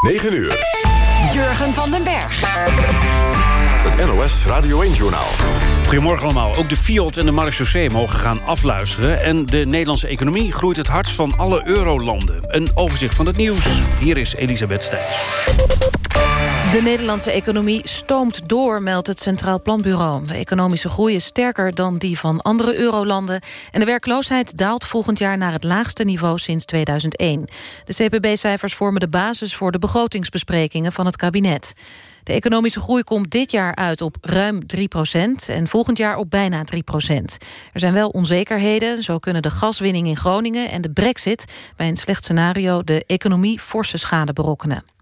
9 uur. Jurgen van den Berg. Het NOS Radio 1-journaal. Goedemorgen allemaal. Ook de Fiat en de marechaussee mogen gaan afluisteren... en de Nederlandse economie groeit het hardst van alle eurolanden. Een overzicht van het nieuws. Hier is Elisabeth Stijns. De Nederlandse economie stoomt door, meldt het Centraal Planbureau. De economische groei is sterker dan die van andere eurolanden... en de werkloosheid daalt volgend jaar naar het laagste niveau sinds 2001. De CPB-cijfers vormen de basis voor de begrotingsbesprekingen van het kabinet. De economische groei komt dit jaar uit op ruim 3% en volgend jaar op bijna 3% Er zijn wel onzekerheden, zo kunnen de gaswinning in Groningen en de brexit... bij een slecht scenario de economie forse schade berokkenen.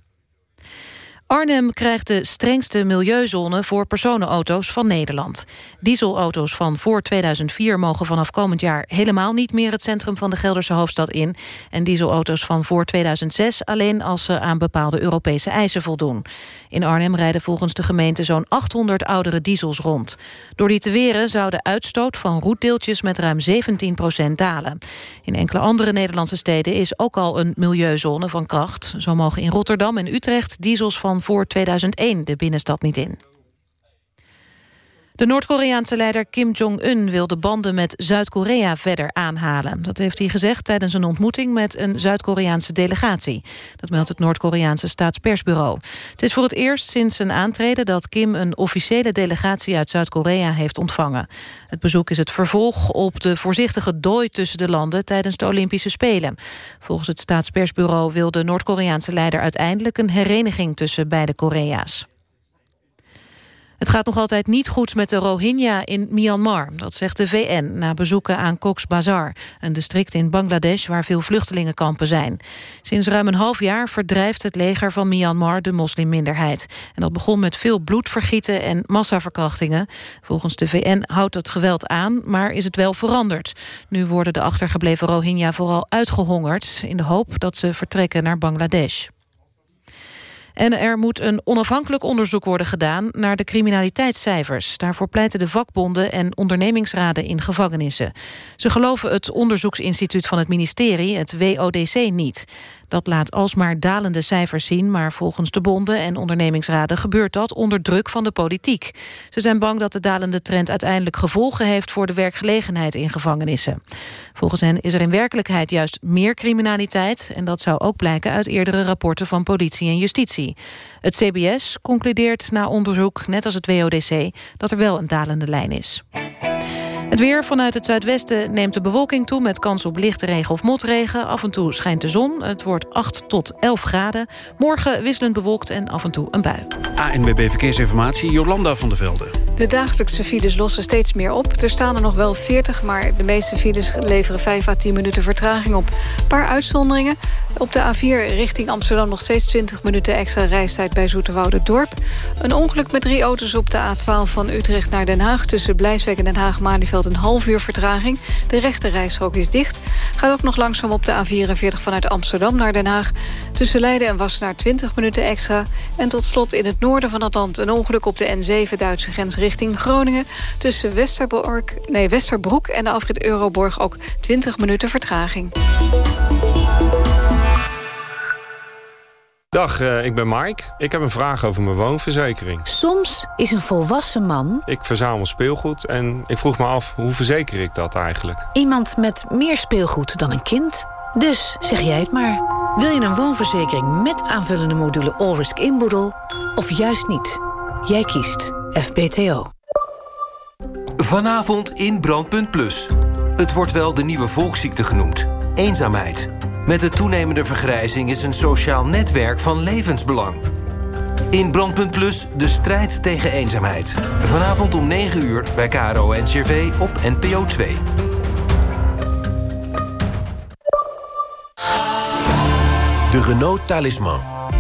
Arnhem krijgt de strengste milieuzone voor personenauto's van Nederland. Dieselauto's van voor 2004 mogen vanaf komend jaar helemaal niet meer het centrum van de Gelderse hoofdstad in. En dieselauto's van voor 2006 alleen als ze aan bepaalde Europese eisen voldoen. In Arnhem rijden volgens de gemeente zo'n 800 oudere diesels rond. Door die te weren zou de uitstoot van roetdeeltjes met ruim 17% dalen. In enkele andere Nederlandse steden is ook al een milieuzone van kracht. Zo mogen in Rotterdam en Utrecht diesels van voor 2001 de binnenstad niet in. De Noord-Koreaanse leider Kim Jong-un wil de banden met Zuid-Korea verder aanhalen. Dat heeft hij gezegd tijdens een ontmoeting met een Zuid-Koreaanse delegatie. Dat meldt het Noord-Koreaanse staatspersbureau. Het is voor het eerst sinds zijn aantreden dat Kim een officiële delegatie uit Zuid-Korea heeft ontvangen. Het bezoek is het vervolg op de voorzichtige dooi tussen de landen tijdens de Olympische Spelen. Volgens het staatspersbureau wil de Noord-Koreaanse leider uiteindelijk een hereniging tussen beide Korea's. Het gaat nog altijd niet goed met de Rohingya in Myanmar. Dat zegt de VN na bezoeken aan Cox's Bazar... een district in Bangladesh waar veel vluchtelingenkampen zijn. Sinds ruim een half jaar verdrijft het leger van Myanmar de moslimminderheid. En dat begon met veel bloedvergieten en massaverkrachtingen. Volgens de VN houdt het geweld aan, maar is het wel veranderd. Nu worden de achtergebleven Rohingya vooral uitgehongerd... in de hoop dat ze vertrekken naar Bangladesh. En er moet een onafhankelijk onderzoek worden gedaan naar de criminaliteitscijfers. Daarvoor pleiten de vakbonden en ondernemingsraden in gevangenissen. Ze geloven het onderzoeksinstituut van het ministerie, het WODC, niet. Dat laat alsmaar dalende cijfers zien... maar volgens de bonden en ondernemingsraden gebeurt dat onder druk van de politiek. Ze zijn bang dat de dalende trend uiteindelijk gevolgen heeft... voor de werkgelegenheid in gevangenissen. Volgens hen is er in werkelijkheid juist meer criminaliteit... en dat zou ook blijken uit eerdere rapporten van politie en justitie. Het CBS concludeert na onderzoek, net als het WODC... dat er wel een dalende lijn is. Het weer vanuit het zuidwesten neemt de bewolking toe... met kans op lichte regen of motregen. Af en toe schijnt de zon. Het wordt 8 tot 11 graden. Morgen wisselend bewolkt en af en toe een bui. ANWB Verkeersinformatie, Jolanda van der Velde. De dagelijkse files lossen steeds meer op. Er staan er nog wel 40, maar de meeste files leveren 5 à 10 minuten vertraging op. Een paar uitzonderingen. Op de A4 richting Amsterdam nog steeds 20 minuten extra reistijd bij Dorp. Een ongeluk met drie auto's op de A12 van Utrecht naar Den Haag... tussen Blijswijk en Den Haag-Malieveld een half uur vertraging. De rechte is dicht. Gaat ook nog langzaam op de A44 vanuit Amsterdam naar Den Haag. Tussen Leiden en Wassenaar 20 minuten extra. En tot slot in het noorden van het land een ongeluk op de N7 Duitse grens richting Groningen. Tussen Westerbork, nee, Westerbroek en de afrit Euroborg ook 20 minuten vertraging. Dag, uh, ik ben Mike. Ik heb een vraag over mijn woonverzekering. Soms is een volwassen man... Ik verzamel speelgoed en ik vroeg me af, hoe verzeker ik dat eigenlijk? Iemand met meer speelgoed dan een kind. Dus zeg jij het maar. Wil je een woonverzekering met aanvullende module All-Risk Inboedel... of juist niet? Jij kiest FBTO. Vanavond in Brandpunt Plus. Het wordt wel de nieuwe volksziekte genoemd. Eenzaamheid. Met de toenemende vergrijzing is een sociaal netwerk van levensbelang. In Brandpunt Plus de strijd tegen eenzaamheid. Vanavond om 9 uur bij KRO en CRV op NPO 2. De Renault Talisman.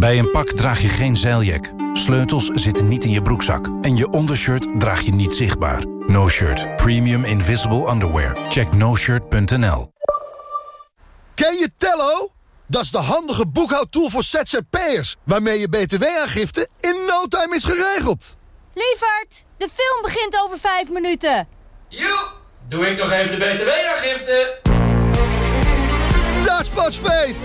Bij een pak draag je geen zeiljak. Sleutels zitten niet in je broekzak. En je ondershirt draag je niet zichtbaar. No Shirt. Premium Invisible Underwear. Check noshirt.nl Ken je Tello? Dat is de handige boekhoudtool voor ZZP'ers... waarmee je btw-aangifte in no time is geregeld. Lievert, de film begint over vijf minuten. Joe, doe ik nog even de btw-aangifte. Dat is pas feest!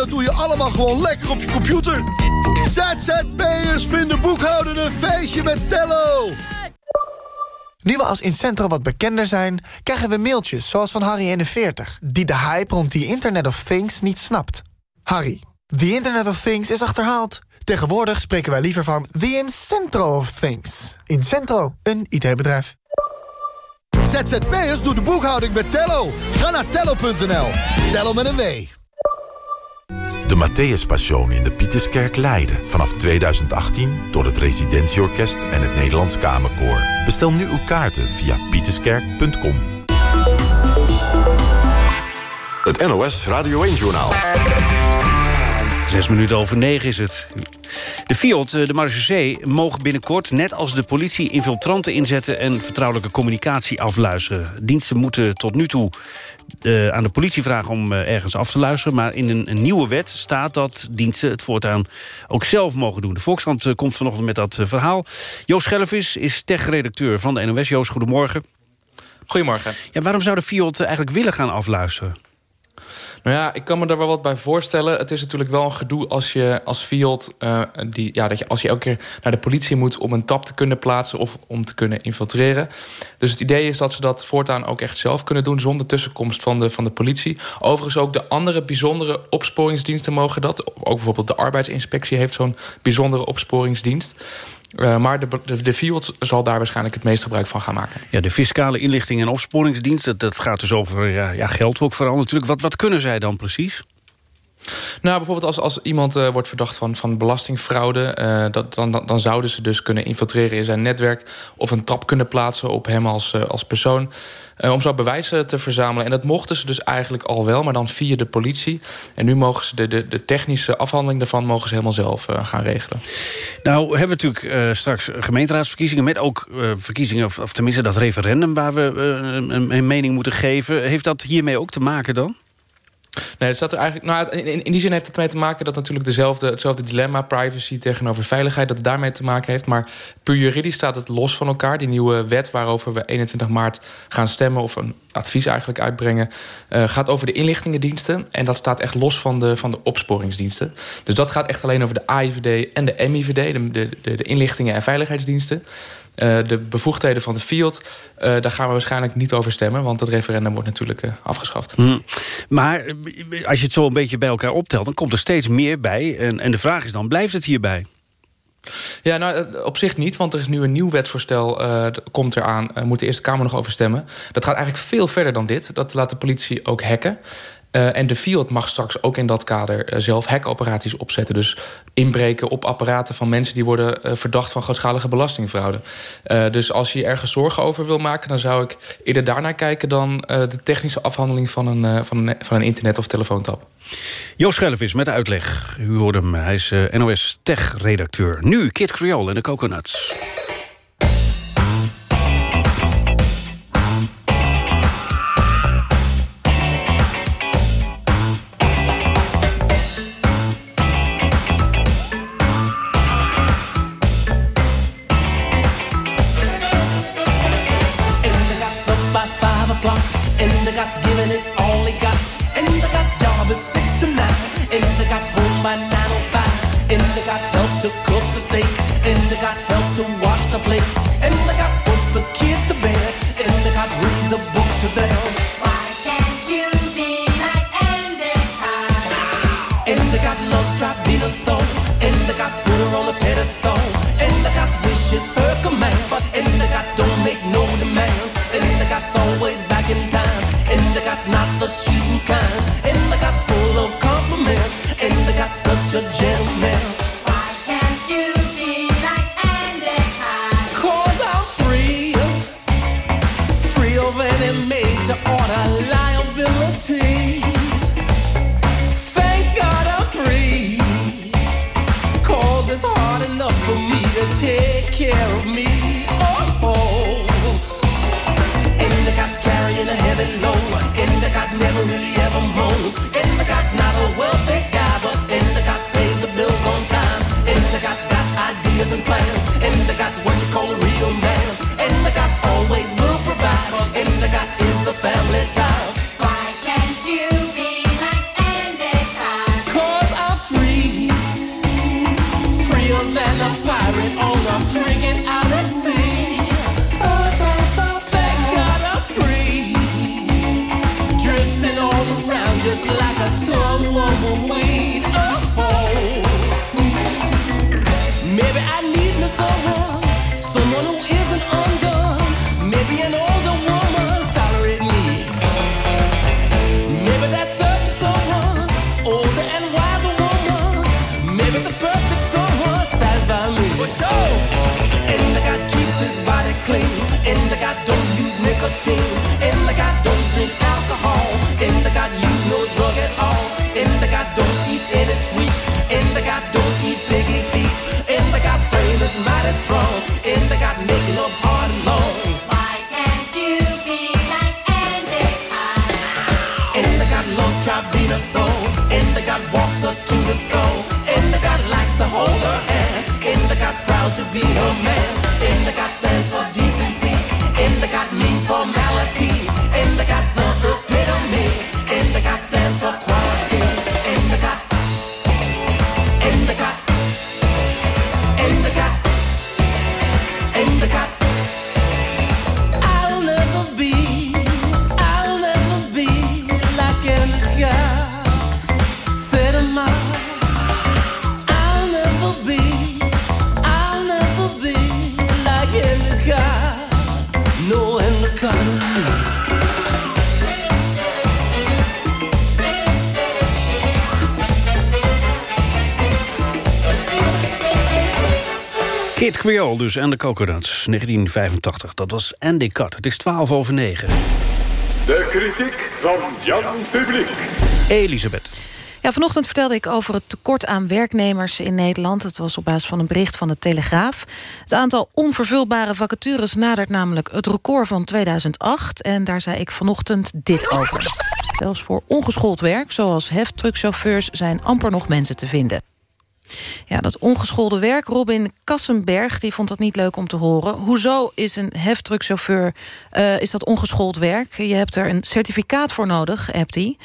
Dat doe je allemaal gewoon lekker op je computer. ZZP'ers vinden boekhouden een feestje met Tello. Nu we als Incentro wat bekender zijn, krijgen we mailtjes zoals van Harry41... die de hype rond die Internet of Things niet snapt. Harry, the Internet of Things is achterhaald. Tegenwoordig spreken wij liever van the Incentro of Things. Incentro, een IT-bedrijf. ZZP'ers doet de boekhouding met Tello. Ga naar tello.nl. Tello met een W. De Matthäus Passion in de Pieterskerk Leiden. Vanaf 2018 door het Residentieorkest en het Nederlands Kamerkoor. Bestel nu uw kaarten via pieterskerk.com. Het NOS Radio 1-journaal. Zes minuten over negen is het. De Fiat, de marechaussee, mogen binnenkort, net als de politie... infiltranten inzetten en vertrouwelijke communicatie afluisteren. Diensten moeten tot nu toe uh, aan de politie vragen om uh, ergens af te luisteren. Maar in een, een, nieuwe wet staat dat diensten het voortaan ook zelf mogen doen. De Volkskrant uh, komt vanochtend met dat verhaal. Joost Schellevis is tech-redacteur van de NOS. Joost, goedemorgen. Goedemorgen. Ja, waarom zou de Fiat eigenlijk willen gaan afluisteren? Nou ja, ik kan me daar wel wat bij voorstellen. Het is natuurlijk wel een gedoe als je als Fiat... Uh, die, ja, dat je, als je elke keer naar de politie moet om een tap te kunnen plaatsen... of om te kunnen infiltreren. Dus het idee is dat ze dat voortaan ook echt zelf kunnen doen... zonder tussenkomst van de, van de politie. Overigens ook de andere bijzondere opsporingsdiensten mogen dat. Ook bijvoorbeeld de arbeidsinspectie heeft zo'n bijzondere opsporingsdienst. Uh, maar de, de, de Fiat zal daar waarschijnlijk het meest gebruik van gaan maken. Ja, de fiscale inlichting en opsporingsdienst... dat, dat gaat dus over ja, ja, geld ook vooral natuurlijk. Wat, wat kunnen zij dan precies? Nou, bijvoorbeeld als, als iemand uh, wordt verdacht van, van belastingfraude... Uh, dat, dan, dan, dan zouden ze dus kunnen infiltreren in zijn netwerk... of een trap kunnen plaatsen op hem als, uh, als persoon... om zo bewijzen te verzamelen. En dat mochten ze dus eigenlijk al wel, maar dan via de politie. En nu mogen ze de, de, de technische afhandeling daarvan... mogen ze helemaal zelf gaan regelen. Nou, hebben we natuurlijk straks gemeenteraadsverkiezingen... met ook verkiezingen, of, of, tenminste dat referendum... waar we een, een mening moeten geven. Heeft dat hiermee ook te maken dan? Nee, staat er eigenlijk. Nou, in, die zin heeft het mee te maken dat natuurlijk dezelfde, hetzelfde dilemma, privacy tegenover veiligheid, dat het daarmee te maken heeft. Maar puur juridisch staat het los van elkaar. Die nieuwe wet waarover we 21 maart gaan stemmen, of een advies eigenlijk uitbrengen, uh, gaat over de inlichtingendiensten. En dat staat echt los van de, van de opsporingsdiensten. Dus dat gaat echt alleen over de AIVD en de MIVD, de, de, de inlichtingen- en veiligheidsdiensten. Uh, de bevoegdheden van de Fiat, uh, daar gaan we waarschijnlijk niet over stemmen... want het referendum wordt natuurlijk uh, afgeschaft. Hmm. Maar als je het zo een beetje bij elkaar optelt... dan komt er steeds meer bij. En, en de vraag is dan, blijft het hierbij? Ja, nou, op zich niet, want er is nu een nieuw wetsvoorstel, uh, komt eraan. Uh, moet de Eerste Kamer nog over stemmen. Dat gaat eigenlijk veel verder dan dit. Dat laat de politie ook hacken. Uh, en de Fiat mag straks ook in dat kader uh, zelf hackoperaties opzetten. Dus inbreken op apparaten van mensen die worden uh, verdacht van grootschalige belastingfraude. dus als je ergens zorgen over wil maken, dan zou ik eerder daarnaar kijken dan de technische afhandeling van een, van een, van een internet- of telefoontap. Joost Schellevis met de uitleg. U hoort hem, hij is NOS Tech-redacteur. Nu Kid Creole en de Coconuts. and the got puts the kids to bed, and the got reads a book to them. Why can't you be like Endicott? And love's trap in a soul, and put her on a pedestal, and wish is wishes her command. Be a man. Dus en de Coconuts, 1985. Dat was Andy Cut. Het is 12 over 9. De kritiek van Jan Publiek. Elisabeth. Ja, vanochtend vertelde ik over het tekort aan werknemers in Nederland. Het was op basis van een bericht van de Telegraaf. Het aantal onvervulbare vacatures nadert namelijk het record van 2008. En daar zei ik vanochtend dit over. Zelfs voor ongeschoold werk, zoals heftruckchauffeurs... zijn amper nog mensen te vinden. Ja, dat ongeschoolde werk. Robin Kassenberg die vond dat niet leuk om te horen. Hoezo is een heftruckchauffeur uh, is dat ongeschoold werk? Je hebt er een certificaat voor nodig, hebt hij.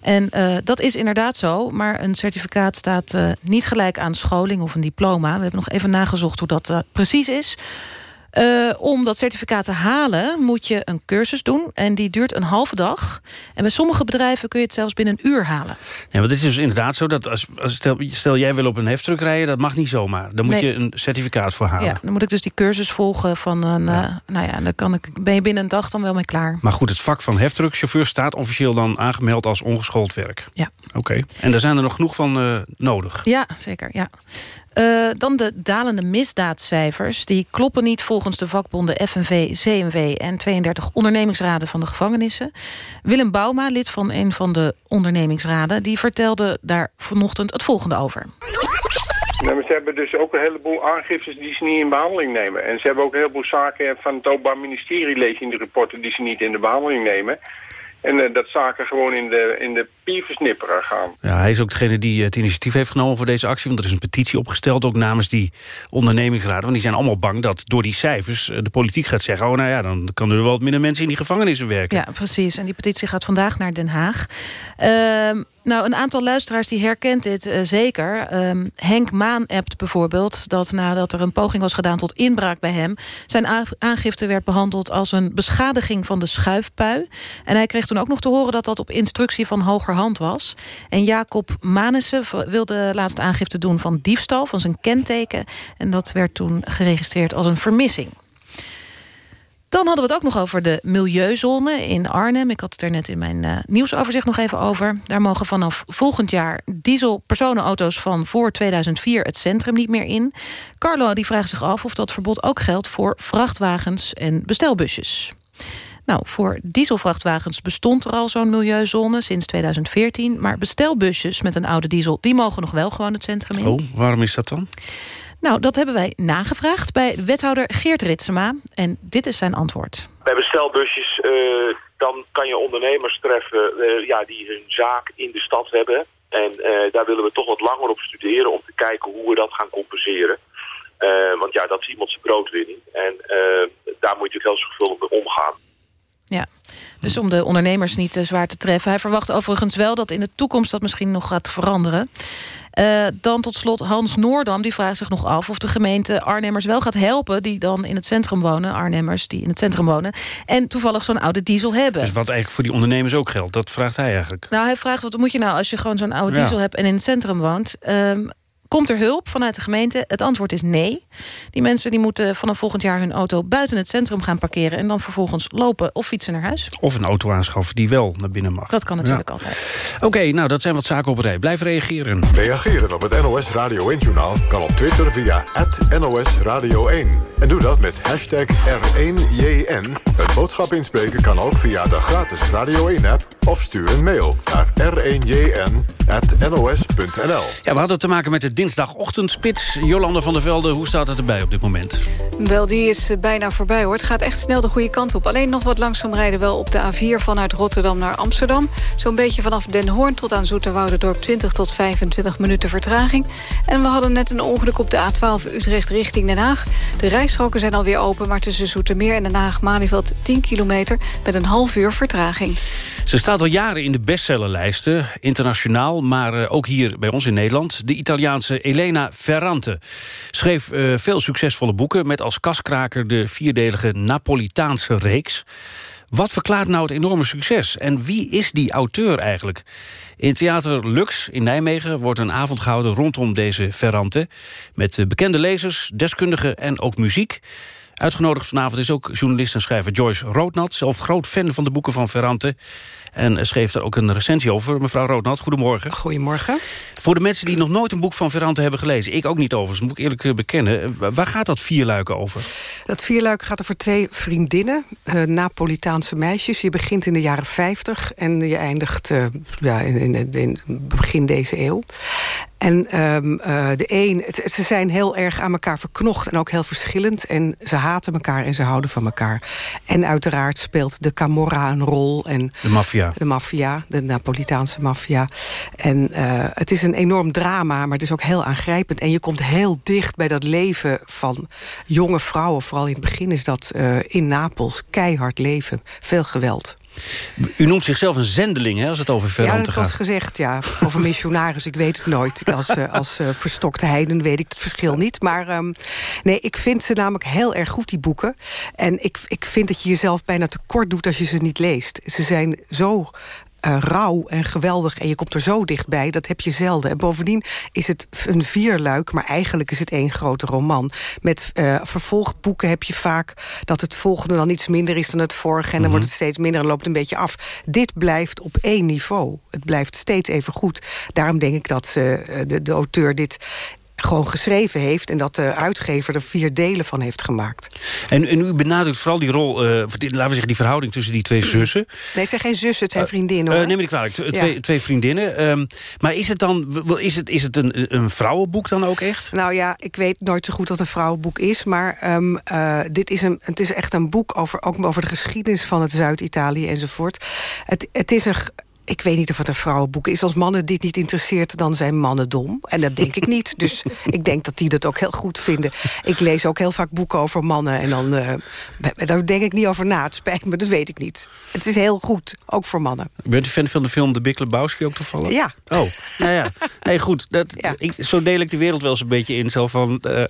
En uh, dat is inderdaad zo, maar een certificaat staat uh, niet gelijk aan scholing of een diploma. We hebben nog even nagezocht hoe dat precies is. Uh, om dat certificaat te halen moet je een cursus doen. En die duurt een halve dag. En bij sommige bedrijven kun je het zelfs binnen een uur halen. Ja, want het is dus inderdaad zo dat als, als stel, stel, jij wil op een heftruck rijden... dat mag niet zomaar. Dan moet Nee. je een certificaat voor halen. Ja, dan moet ik dus die cursus volgen van een... Ja. nou ja, dan kan ik, ben je binnen een dag dan wel mee klaar. Maar goed, het vak van heftruckchauffeur staat officieel dan aangemeld als ongeschoold werk. Ja. Oké. En daar zijn er nog genoeg van uh, nodig. Ja, zeker. Ja. Uh, dan de dalende misdaadcijfers. Die kloppen niet volgens de vakbonden FNV, CNV en 32 ondernemingsraden van de gevangenissen. Willem Bouma, lid van een van de ondernemingsraden... die vertelde daar vanochtend het volgende over. Ze hebben dus ook een heleboel aangiftes die ze niet in behandeling nemen. En ze hebben ook een heleboel zaken van het Openbaar Ministerie, lees in de rapporten, die ze niet in de behandeling nemen. En uh, dat zaken gewoon in de, in de gaan. Ja, hij is ook degene die het initiatief heeft genomen voor deze actie. Want er is een petitie opgesteld, ook namens die ondernemingsraden. Want die zijn allemaal bang dat door die cijfers uh, de politiek gaat zeggen... oh, nou ja, dan kan er wel wat minder mensen in die gevangenissen werken. Ja, precies. En die petitie gaat vandaag naar Den Haag. Uh, nou, een aantal luisteraars die herkent dit uh, zeker. Um, Henk Maan appt bijvoorbeeld dat nadat er een poging was gedaan tot inbraak bij hem... zijn aangifte werd behandeld als een beschadiging van de schuifpui. En hij kreeg toen ook nog te horen dat dat op instructie van hogerhand was. En Jacob Manissen wilde laatst aangifte doen van diefstal van zijn kenteken. En dat werd toen geregistreerd als een vermissing. Dan hadden we het ook nog over de milieuzone in Arnhem. Ik had het er net in mijn uh, nieuwsoverzicht nog even over. Daar mogen vanaf volgend jaar diesel-personenauto's van voor 2004 het centrum niet meer in. Carlo die vraagt zich af of dat verbod ook geldt voor vrachtwagens en bestelbusjes. Nou, voor dieselvrachtwagens bestond er al zo'n milieuzone sinds 2014. Maar bestelbusjes met een oude diesel, die mogen nog wel gewoon het centrum in. Oh, waarom is dat dan? Nou, dat hebben wij nagevraagd bij wethouder Geert Ritsema. En dit is zijn antwoord. Bij bestelbusjes, uh, dan kan je ondernemers treffen uh, ja, die hun zaak in de stad hebben. En uh, daar willen we toch wat langer op studeren om te kijken hoe we dat gaan compenseren. want ja, dat is iemand zijn broodwinning. En daar moet je natuurlijk heel zorgvuldig mee omgaan. Ja, dus om de ondernemers niet uh, zwaar te treffen. Hij verwacht overigens wel dat in de toekomst dat misschien nog gaat veranderen. Uh, dan tot slot Hans Noordam, die vraagt zich nog af... of de gemeente Arnhemmers wel gaat helpen... die dan in het centrum wonen, Arnhemmers die in het centrum wonen... en toevallig zo'n oude diesel hebben. Dus wat eigenlijk voor die ondernemers ook geldt, dat vraagt hij eigenlijk. Nou, hij vraagt, wat moet je nou als je gewoon zo'n oude ja. diesel hebt... en in het centrum woont... Um, Komt er hulp vanuit de gemeente? Het antwoord is nee. Die mensen die moeten vanaf volgend jaar hun auto buiten het centrum gaan parkeren... en dan vervolgens lopen of fietsen naar huis. Of een auto aanschaffen die wel naar binnen mag. Dat kan natuurlijk ja. altijd. Oké, okay, nou dat zijn wat zaken op rij. Blijf reageren. Reageren op het NOS Radio 1-journaal kan op Twitter via NOS Radio 1. En doe dat met hashtag R1JN. Het boodschap inspreken kan ook via de gratis Radio 1-app... of stuur een mail naar r1jn.nos.nl. Ja, we hadden te maken met de dinsdagochtendspits. Jolanda van der Velde, hoe staat het erbij op dit moment? Wel, die is eh, bijna voorbij hoor. Het gaat echt snel de goede kant op. Alleen nog wat langzaam rijden wel op de A4 vanuit Rotterdam naar Amsterdam. Zo'n beetje vanaf Den Hoorn tot aan Zoeterwouderdorp 20 tot 25 minuten vertraging. En we hadden net een ongeluk op de A12 Utrecht richting Den Haag. De rijstroken zijn alweer open, maar tussen Zoetermeer en Den Haag-Malieveld 10 kilometer met een half uur vertraging. Ze staat al jaren in de bestsellerlijsten, internationaal... maar eh, ook hier bij ons in Nederland. De Italiaanse Elena Ferrante schreef eh, veel succesvolle boeken... met als kaskraker de vierdelige Napolitaanse reeks. Wat verklaart nou het enorme succes? En wie is die auteur eigenlijk? In Theater Lux in Nijmegen wordt een avond gehouden rondom deze Ferrante... met eh, bekende lezers, deskundigen en ook muziek. Uitgenodigd vanavond is ook journalist en schrijver Joyce Roodnat... zelf groot fan van de boeken van Ferrante. En schreef daar ook een recensie over. Mevrouw Roodnat, goedemorgen. Goedemorgen. Voor de mensen die nog nooit een boek van Ferrante hebben gelezen... ik ook niet overigens, moet ik eerlijk eh, bekennen. Waar gaat dat vierluik over? Dat vierluik gaat over twee vriendinnen, uh, Napolitaanse meisjes. Je begint in de jaren 50 en je eindigt uh, ja, in, in, in, begin deze eeuw. En um, uh, de een, het, ze zijn heel erg aan elkaar verknocht en ook heel verschillend. En ze haten elkaar en ze houden van elkaar. En uiteraard speelt de Camorra een rol. En de maffia. De maffia, de Napolitaanse maffia. En uh, het is een enorm drama, maar het is ook heel aangrijpend. En je komt heel dicht bij dat leven van jonge vrouwen. Vooral in het begin is dat uh, in Napels keihard leven. Veel geweld. U noemt zichzelf een zendeling, hè, als het over Ferrante gaat. Ja, dat was gezegd, ja. Of een missionaris, ik weet het nooit. Als, uh, als uh, verstokte heiden weet ik het verschil niet. Maar um, nee, ik vind ze namelijk heel erg goed, die boeken. En ik, ik vind dat je jezelf bijna tekort doet als je ze niet leest. Ze zijn zo uh, rauw en geweldig en je komt er zo dichtbij. Dat heb je zelden. En bovendien is het een vierluik, maar eigenlijk is het één grote roman. Met uh, vervolgboeken heb je vaak dat het volgende dan iets minder is dan het vorige... en dan mm -hmm. wordt het steeds minder en loopt een beetje af. Dit blijft op één niveau. Het blijft steeds even goed. Daarom denk ik dat uh, de, de auteur dit gewoon geschreven heeft... en dat de uitgever er vier delen van heeft gemaakt. En, en u benadrukt vooral die rol, uh, laten we zeggen... die verhouding tussen die twee zussen. Nee, het zijn geen zussen, het zijn vriendinnen. Hoor. Uh, neem ik kwalijk, twee, ja. twee vriendinnen. Um, maar is het dan is het, is het een, een vrouwenboek dan ook echt? Nou ja, ik weet nooit zo goed wat een vrouwenboek is... maar um, uh, dit is een, het is echt een boek over, ook over de geschiedenis van het Zuid-Italië enzovoort. Het, het is een ik weet niet of het een vrouwenboek is. Als mannen dit niet interesseert, dan zijn mannen dom. En dat denk ik niet. Dus ik denk dat die dat ook heel goed vinden. Ik lees ook heel vaak boeken over mannen. En dan, uh, daar denk ik niet over na. Het spijt me, dat weet ik niet. Het is heel goed, ook voor mannen. Bent u fan van de film De Big Lebowski ook toevallig? Ja. Oh, nou ja. Nee, goed. Dat, ja. ik, zo deel ik de wereld wel eens een beetje in. Zo van, uh,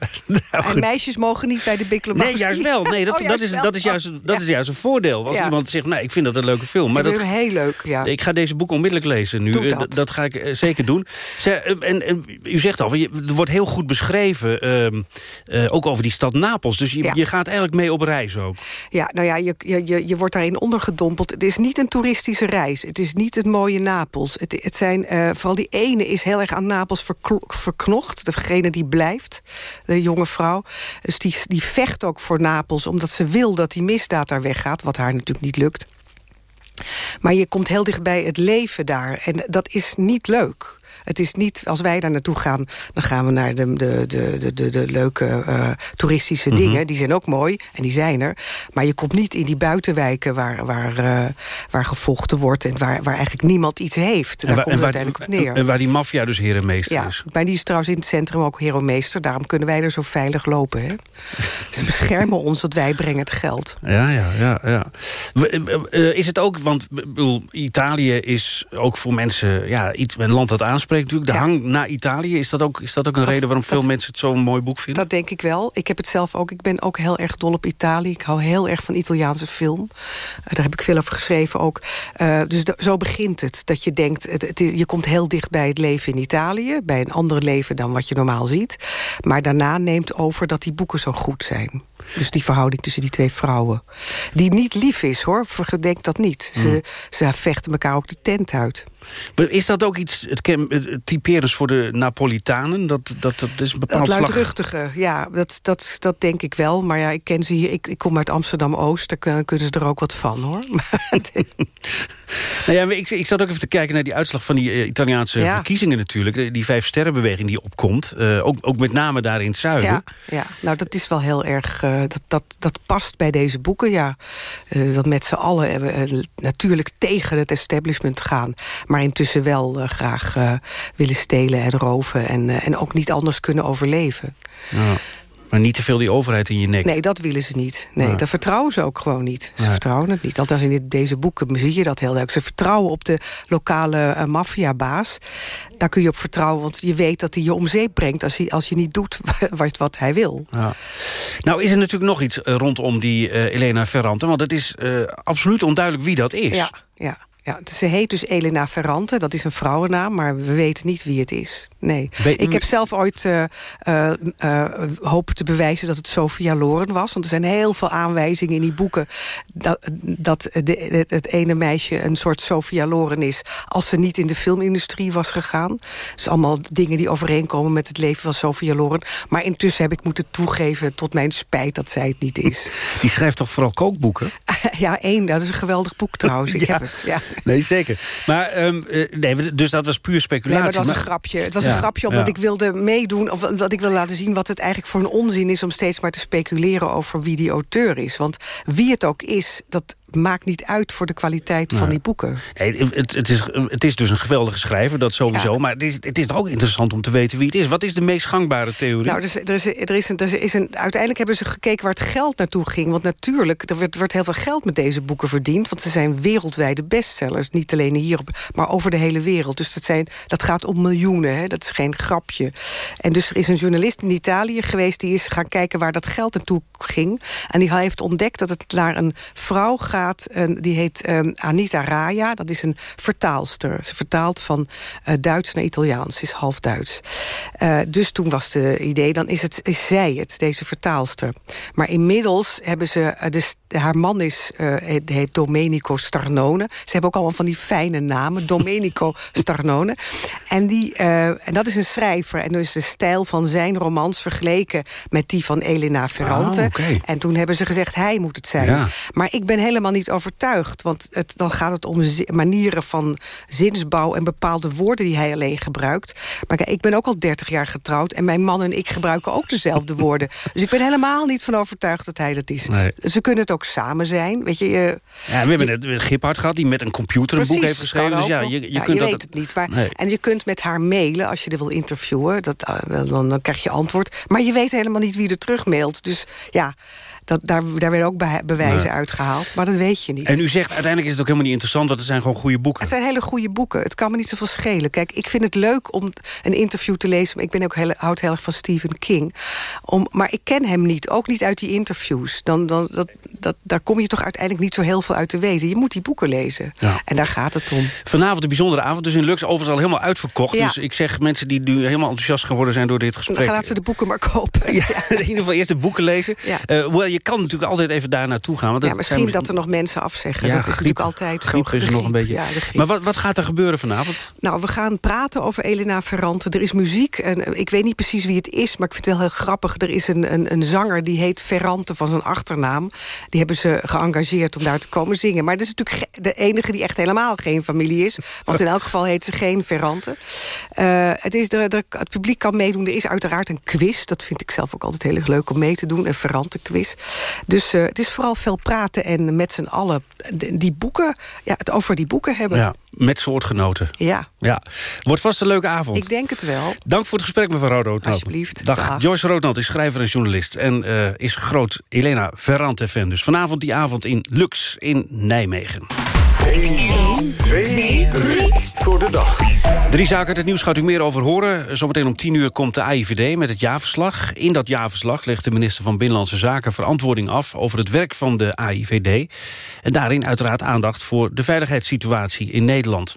nou, en meisjes mogen niet bij de Big Lebowski? Nee, juist wel. Nee, dat, oh, juist dat, is, wel. dat, is, juist, dat ja. is juist een voordeel. Als ja. iemand zegt, nou, ik vind dat een leuke film. Maar dat is heel leuk, ja. Ik ga deze boek onmiddellijk lezen nu. Doe dat. dat ga ik uh, zeker doen. Ze, uh, en, en, u zegt al, er wordt heel goed beschreven, uh, ook over die stad Napels. Dus je, ja. je, gaat eigenlijk mee op reis ook. Ja, nou ja, je, je, je wordt daarin ondergedompeld. Het is niet een toeristische reis. Het is niet het mooie Napels. Het, het zijn, vooral die ene is heel erg aan Napels verknocht. Degene die blijft, de jonge vrouw. Dus die, die vecht ook voor Napels, omdat ze wil dat die misdaad daar weggaat. Wat haar natuurlijk niet lukt. Maar je komt heel dicht bij het leven daar. En dat is niet leuk. Het is niet, als wij daar naartoe gaan... dan gaan we naar de, de, de, de, de leuke uh, toeristische mm -hmm. dingen. Die zijn ook mooi en die zijn er. Maar je komt niet in die buitenwijken waar, waar, uh, waar gevochten wordt... en waar, waar eigenlijk niemand iets heeft. Daar waar, komt het uiteindelijk op neer. En waar die maffia dus herenmeester ja, is. Maar die is trouwens in het centrum ook herenmeester. Daarom kunnen wij er zo veilig lopen. Hè? Ze beschermen ons, dat wij brengen het geld. Ja, ja, ja. ja. Uh, is het ook, want bedoel, Italië is ook voor mensen... Ja, iets, een land dat aanspreekt natuurlijk. De ja. hang naar Italië, is dat ook, is dat ook een dat, reden... waarom veel dat, mensen het zo'n mooi boek vinden? Dat denk ik wel. Ik heb het zelf ook. Ik ben ook heel erg dol op Italië. Ik hou heel erg van Italiaanse film. Uh, daar heb ik veel over geschreven ook. Uh, dus zo begint het. Dat je denkt, het, het, je komt heel dicht bij het leven in Italië. Bij een ander leven dan wat je normaal ziet. Maar daarna neemt over dat die boeken zo goed zijn. Dus die verhouding tussen die twee vrouwen. Die niet lief is, hoor. Vergedenk dat niet. Ze, mm. ze vechten elkaar ook de tent uit. Maar Is dat ook iets het het typerends voor de Napolitanen? Dat, dat, dat is een bepaald slag... luidruchtige, ja, dat, dat, dat denk ik wel. Maar ja, ik ken ze hier. Ik, ik kom uit Amsterdam-Oost, daar kun- kunnen ze er ook wat van, hoor. Nou ja, ik, ik zat ook even te kijken naar die uitslag van die eh, Italiaanse Ja. verkiezingen natuurlijk. Die- Die vijf sterrenbeweging die opkomt. Eh, ook, ook met name daar in het zuiden. Ja, ja, nou dat is wel heel erg, eh, dat, dat, dat past bij deze boeken, ja. Eh, dat met z'n allen eh, eh, natuurlijk tegen het establishment gaan... maar intussen wel eh, graag eh, willen stelen en roven... En, eh, en ook niet anders kunnen overleven. Ja. Maar niet te veel die overheid in je nek. Nee, dat willen ze niet. Nee, Ja. dat vertrouwen ze ook gewoon niet. Ze Ja. vertrouwen het niet. Althans, in dit- deze boeken zie je dat heel duidelijk. Ze vertrouwen op de lokale maffiabaas. Daar kun je op vertrouwen, want je weet dat hij je om zeep brengt... als je, als je niet doet wat, wat hij wil. Ja. Nou is er natuurlijk nog iets rondom die Elena Ferrante. Want het is absoluut onduidelijk wie dat is. Ja, ja. Ja, ze heet dus Elena Ferrante, dat is een vrouwennaam... maar we weten niet wie het is. Nee. Ik heb zelf ooit hopen te bewijzen dat het Sophia Loren was. Want er zijn heel veel aanwijzingen in die boeken... dat, dat de, het, het ene meisje een soort Sophia Loren is... als ze niet in de filmindustrie was gegaan. Dus allemaal dingen die overeenkomen met het leven van Sophia Loren. Maar intussen heb ik moeten toegeven tot mijn spijt dat zij het niet is. Die schrijft toch vooral kookboeken? ja, één, dat is een geweldig boek trouwens. Ik Ja. heb het, ja. Nee, zeker. Maar, ehm, eh, nee, dus dat was puur speculatie. Nee, maar het was een grapje. Het was Ja, een grapje omdat ja. ik wilde meedoen... of dat ik wil laten zien wat het eigenlijk voor een onzin is... om steeds maar te speculeren over wie die auteur is. Want wie het ook is, dat maakt niet uit voor de kwaliteit van die boeken. Nee, het, het, is, het is dus een geweldige schrijver, dat sowieso. Maar het is, het is toch ook interessant om te weten wie het is. Wat is de meest gangbare theorie? Nou, er is, er is, er is een, er is een, uiteindelijk hebben ze gekeken waar het geld naartoe ging. Want natuurlijk, er wordt, wordt heel veel geld met deze boeken verdiend. Want ze zijn wereldwijde bestsellers. Niet alleen hier, maar over de hele wereld. Dus dat, zijn, dat gaat om miljoenen, hè? dat is geen grapje. En dus er is een journalist in Italië geweest... die is gaan kijken waar dat geld naartoe ging. En die heeft ontdekt dat het naar een vrouw gaat... Die heet ehm, Anita Raya, dat is een vertaalster. Ze vertaalt van eh, Duits naar Italiaans, ze is half Duits. Eh, dus toen was het idee, dan is, het, is zij het, deze vertaalster. Maar inmiddels hebben ze... eh, de, haar man is, eh, heet, Domenico Starnone. Ze hebben ook allemaal van die fijne namen. Domenico Starnone. En, die, eh, en dat is een schrijver. En dus de stijl van zijn romans vergeleken... met die van Elena Ferrante. Ah. En toen hebben ze gezegd, hij moet het zijn. Ja. Maar ik ben helemaal niet overtuigd. Want het, dan gaat het om manieren van zinsbouw... en bepaalde woorden die hij alleen gebruikt. Maar kijk, ik ben ook al 30 jaar getrouwd... en mijn man en ik gebruiken ook dezelfde woorden. Dus ik ben helemaal niet van overtuigd dat hij dat is. Nee. Ze kunnen het ook samen zijn. Weet je, je Ja, we hebben net Giphart gehad die met een computer een boek heeft geschreven. Dus ook ja, je, je Ja, kunt dat... weet het niet. Maar, Nee. En je kunt met haar mailen als je er wil interviewen. Dat, eh, dan, dan krijg je antwoord. Maar je weet helemaal niet wie er terugmailt. Dus ja, dat, daar, daar werden ook be- bewijzen Nee. uitgehaald. Maar dat weet je niet. En u zegt, uiteindelijk is het ook helemaal niet interessant... want het zijn gewoon goede boeken. Het zijn hele goede boeken. Het kan me niet zoveel schelen. Kijk, ik vind het leuk om een interview te lezen. Ik ben ook heel, houd heel erg van Stephen King. Om, maar ik ken hem niet. Ook niet uit die interviews. Dan, dan, dat, dat, daar kom je toch uiteindelijk niet zo heel veel uit te weten. Je moet die boeken lezen. Ja. En daar gaat het om. Vanavond een bijzondere avond, dus in Lux overigens al helemaal uitverkocht. Ja. Dus ik zeg mensen die nu helemaal enthousiast geworden zijn door dit Dan gesprek... laten ze de boeken maar kopen. Ja, in ieder geval eerst de boeken lezen. Ja. Je kan natuurlijk altijd even daar naartoe gaan. Want Ja, dat misschien zijn- dat er nog mensen afzeggen. Ja, dat is griep. natuurlijk altijd zo. Griep is nog een beetje. ja, maar wat, wat gaat er gebeuren vanavond? Nou, we gaan praten over Elena Ferrante. Er is muziek. En eh, ik weet niet precies wie het is, maar ik vind het wel heel grappig. Er is een, een, een zanger die heet Ferrante van zijn achternaam. Die hebben ze geëngageerd om daar te komen zingen. Maar dat is natuurlijk de enige die echt helemaal geen familie is. Want in elk geval heet ze geen Ferrante. Eh, het, is de, de, het publiek kan meedoen. Er is uiteraard een quiz. Dat vind ik zelf ook altijd heel erg leuk om mee te doen. Een Ferrante quiz. Dus eh, het is vooral veel praten en met z'n allen die boeken, ja, het over die boeken hebben. Ja, met soortgenoten. Ja. Ja. Wordt vast een leuke avond. Ik denk het wel. Dank voor het gesprek, mevrouw Roodnat. Alsjeblieft. Dag. Dag. Joyce Roodnat is schrijver en journalist. En eh, is groot Elena Ferrante-fan. Dus vanavond die avond in Lux in Nijmegen. 1, 2, 3 voor de dag. Drie zaken uit het nieuws gaat u meer over horen. Zometeen om 10 uur komt de AIVD met het jaarverslag. In dat jaarverslag legt de minister van Binnenlandse Zaken verantwoording af... over het werk van de AIVD. En daarin uiteraard aandacht voor de veiligheidssituatie in Nederland.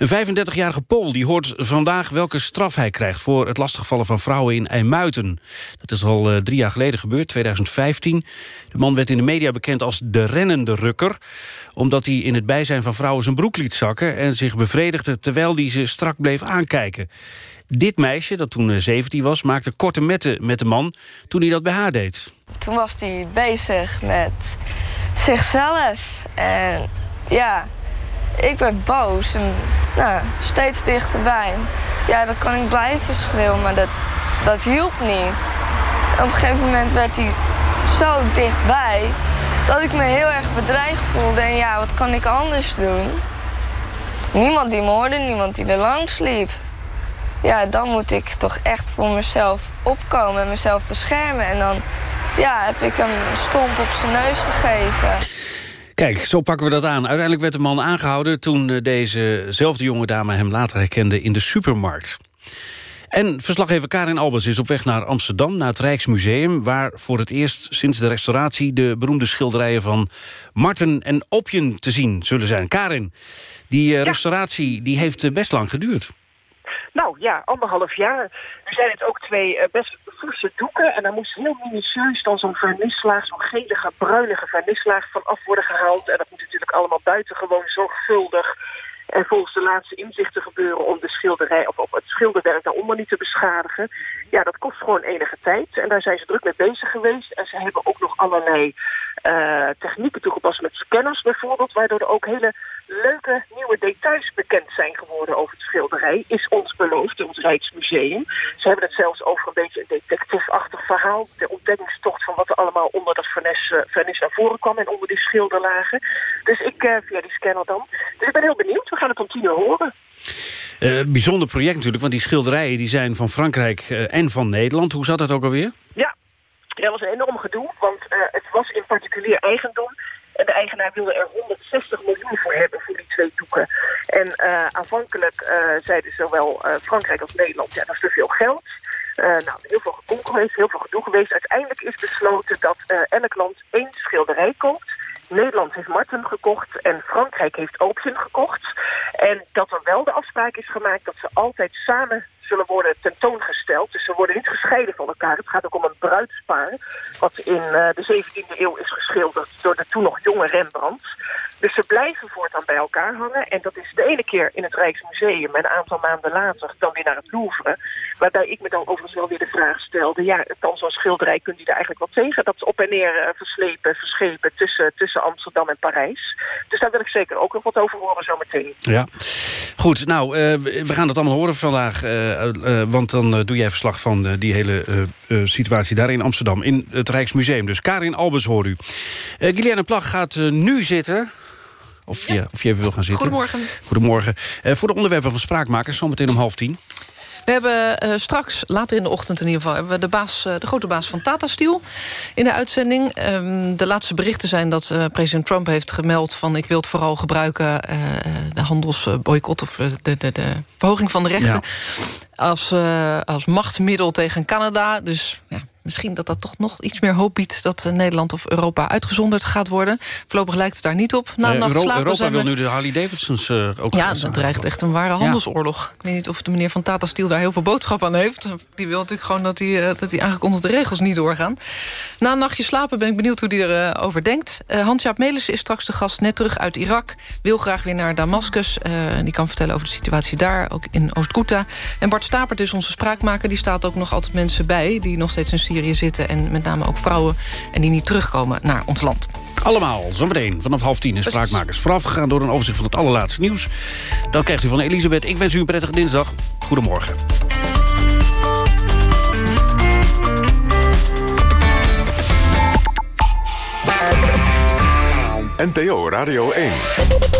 Een 35-jarige Pool die hoort vandaag welke straf hij krijgt... voor het lastigvallen van vrouwen in IJmuiden. Dat is al eh, drie jaar geleden gebeurd, 2015. De man werd in de media bekend als de rennende rukker... omdat hij in het bijzijn van vrouwen zijn broek liet zakken... en zich bevredigde terwijl hij ze strak bleef aankijken. Dit meisje, dat toen eh, 17 was, maakte korte metten met de man... toen hij dat bij haar deed. Toen was hij bezig met zichzelf. En ja, ik werd boos en nou, steeds dichterbij. Ja, dan kan ik blijven schreeuwen, maar dat, dat hielp niet. Op een gegeven moment werd hij zo dichtbij dat ik me heel erg bedreigd voelde. En ja, wat kan ik anders doen? Niemand die me hoorde, niemand die er langs liep. Ja, dan moet ik toch echt voor mezelf opkomen en mezelf beschermen. En dan ja, heb ik hem een stomp op zijn neus gegeven. Kijk, zo pakken we dat aan. Uiteindelijk werd de man aangehouden... toen eh, dezezelfde jonge dame hem later herkende in de supermarkt. En verslaggever Karin Albers is op weg naar Amsterdam... naar het Rijksmuseum... waar voor het eerst sinds de restauratie... de beroemde schilderijen van Marten en Opjen te zien zullen zijn. Karin, die eh, restauratie die heeft eh, best lang geduurd. Nou ja, anderhalf jaar. Nu zijn het ook twee eh, best forse doeken. En daar moest heel minutieus dan zo'n vernislaag, zo'n gelige, bruinige vernislaag van af worden gehaald. En dat moet natuurlijk allemaal buitengewoon zorgvuldig en volgens de laatste inzichten gebeuren om de schilderij of op het schilderwerk daaronder niet te beschadigen. Ja, dat kost gewoon enige tijd. En daar zijn ze druk mee bezig geweest. En ze hebben ook nog allerlei eh, technieken toegepast met scanners bijvoorbeeld, waardoor er ook hele leuke nieuwe details bekend zijn geworden over het schilderij, is ons beloofd het Rijksmuseum. Ze hebben het zelfs over een beetje een detective-achtig verhaal, de ontdekkingstocht van wat er allemaal onder dat vernis, vernis naar voren kwam en onder die schilderlagen. Dus ik, eh, via die scanner dan. Dus ik ben heel benieuwd, we gaan het continu horen. Eh, bijzonder project natuurlijk, want die schilderijen die zijn van Frankrijk en van Nederland. Hoe zat dat ook alweer? Ja, dat was een enorm gedoe, want eh, het was in particulier eigendom. En de eigenaar wilde er 160 miljoen voor hebben voor die twee doeken. En eh, aanvankelijk eh, zeiden zowel Frankrijk als Nederland, ja, dat is te veel geld. Nou, heel veel gekonkel geweest, heel veel gedoe geweest. Uiteindelijk is besloten dat elk land één schilderij koopt. Nederland heeft Marten gekocht en Frankrijk heeft Oopjen gekocht. En dat er wel de afspraak is gemaakt dat ze altijd samen zullen worden tentoongesteld. Dus ze worden niet gescheiden van elkaar. Het gaat ook om een bruidspaar... wat in eh, de 17e eeuw is geschilderd door de toen nog jonge Rembrandt. Dus ze blijven voortaan bij elkaar hangen. En dat is de ene keer in het Rijksmuseum... en een aantal maanden later dan weer naar het Louvre. Waarbij ik me dan overigens wel weer de vraag stelde... ja, kan zo'n schilderij, kunt u daar eigenlijk wat tegen? Dat op en neer eh, verslepen, verschepen tussen, tussen Amsterdam en Parijs. Dus daar wil ik zeker ook nog wat over horen zometeen. Ja. Goed, nou, eh, we gaan dat allemaal horen vandaag. eh, want dan doe jij verslag van die hele situatie daar in Amsterdam. In het Rijksmuseum. Dus Karin Albers hoor u. Guyliane Plag gaat nu zitten... Of, je, of je even wil gaan zitten. Goedemorgen. Goedemorgen. Eh, voor de onderwerpen van Spraakmakers, zometeen om half tien. We hebben eh, straks, later in de ochtend in ieder geval... hebben we de, baas, eh, de grote baas van Tata Steel in de uitzending. Ehm, de laatste berichten zijn dat president Trump heeft gemeld... van ik wil het vooral gebruiken, de handelsboycott... of de, de, de verhoging van de rechten... Als, als machtsmiddel tegen Canada. Dus ja, misschien dat dat toch nog iets meer hoop biedt... dat eh, Nederland of Europa uitgezonderd gaat worden. Voorlopig lijkt het daar niet op. Na een nacht Euro- slapen Europa wil nu de Harley-Davidsons eh, ook... ja, dat dreigt echt een ware handelsoorlog. Ik weet niet of de meneer van Tata Steel daar heel veel boodschap aan heeft. Die wil natuurlijk gewoon dat die, eh, dat die aangekondigde regels niet doorgaan. Na een nachtje slapen ben ik benieuwd hoe die erover over denkt. Eh Hans-Jaap Melissen is straks de gast net terug uit Irak. Wil graag weer naar Damascus. Die kan vertellen over de situatie daar, ook in Oost-Ghouta. En Bart Stapert is onze spraakmaker. Die staat ook nog altijd mensen bij die nog steeds in Syrië zitten. En met name ook vrouwen en die niet terugkomen naar ons land. Allemaal, zometeen vanaf half tien in Spraakmakers. Voorafgegaan door een overzicht van het allerlaatste nieuws. Dat krijgt u van Elisabeth. Ik wens u een prettige dinsdag. Goedemorgen. NPO Radio 1.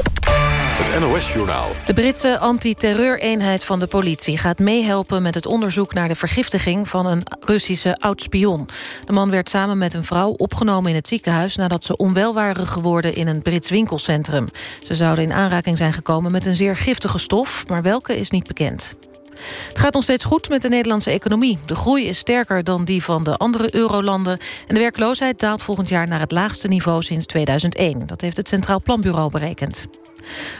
NOS-journaal. De Britse antiterreureenheid van de politie gaat meehelpen met het onderzoek naar de vergiftiging van een Russische oud-spion. De man werd samen met een vrouw opgenomen in het ziekenhuis nadat ze onwel waren geworden in een Brits winkelcentrum. Ze zouden in aanraking zijn gekomen met een zeer giftige stof, maar welke is niet bekend. Het gaat nog steeds goed met de Nederlandse economie. De groei is sterker dan die van de andere eurolanden. En de werkloosheid daalt volgend jaar naar het laagste niveau sinds 2001. Dat heeft het Centraal Planbureau berekend.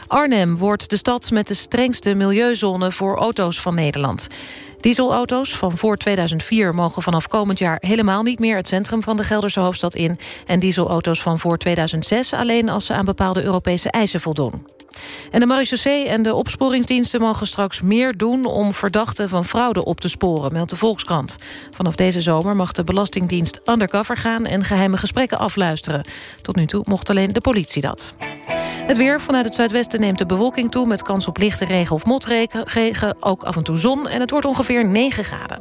Arnhem wordt de stad met de strengste milieuzone voor auto's van Nederland. Dieselauto's van voor 2004 mogen vanaf komend jaar helemaal niet meer het centrum van de Gelderse hoofdstad in. En dieselauto's van voor 2006 alleen als ze aan bepaalde Europese eisen voldoen. En de marechaussee en de opsporingsdiensten mogen straks meer doen... om verdachten van fraude op te sporen, meldt de Volkskrant. Vanaf deze zomer mag de Belastingdienst undercover gaan... en geheime gesprekken afluisteren. Tot nu toe mocht alleen de politie dat. Het weer. Vanuit het zuidwesten neemt de bewolking toe... met kans op lichte regen of motregen, ook af en toe zon... en het wordt ongeveer 9 graden.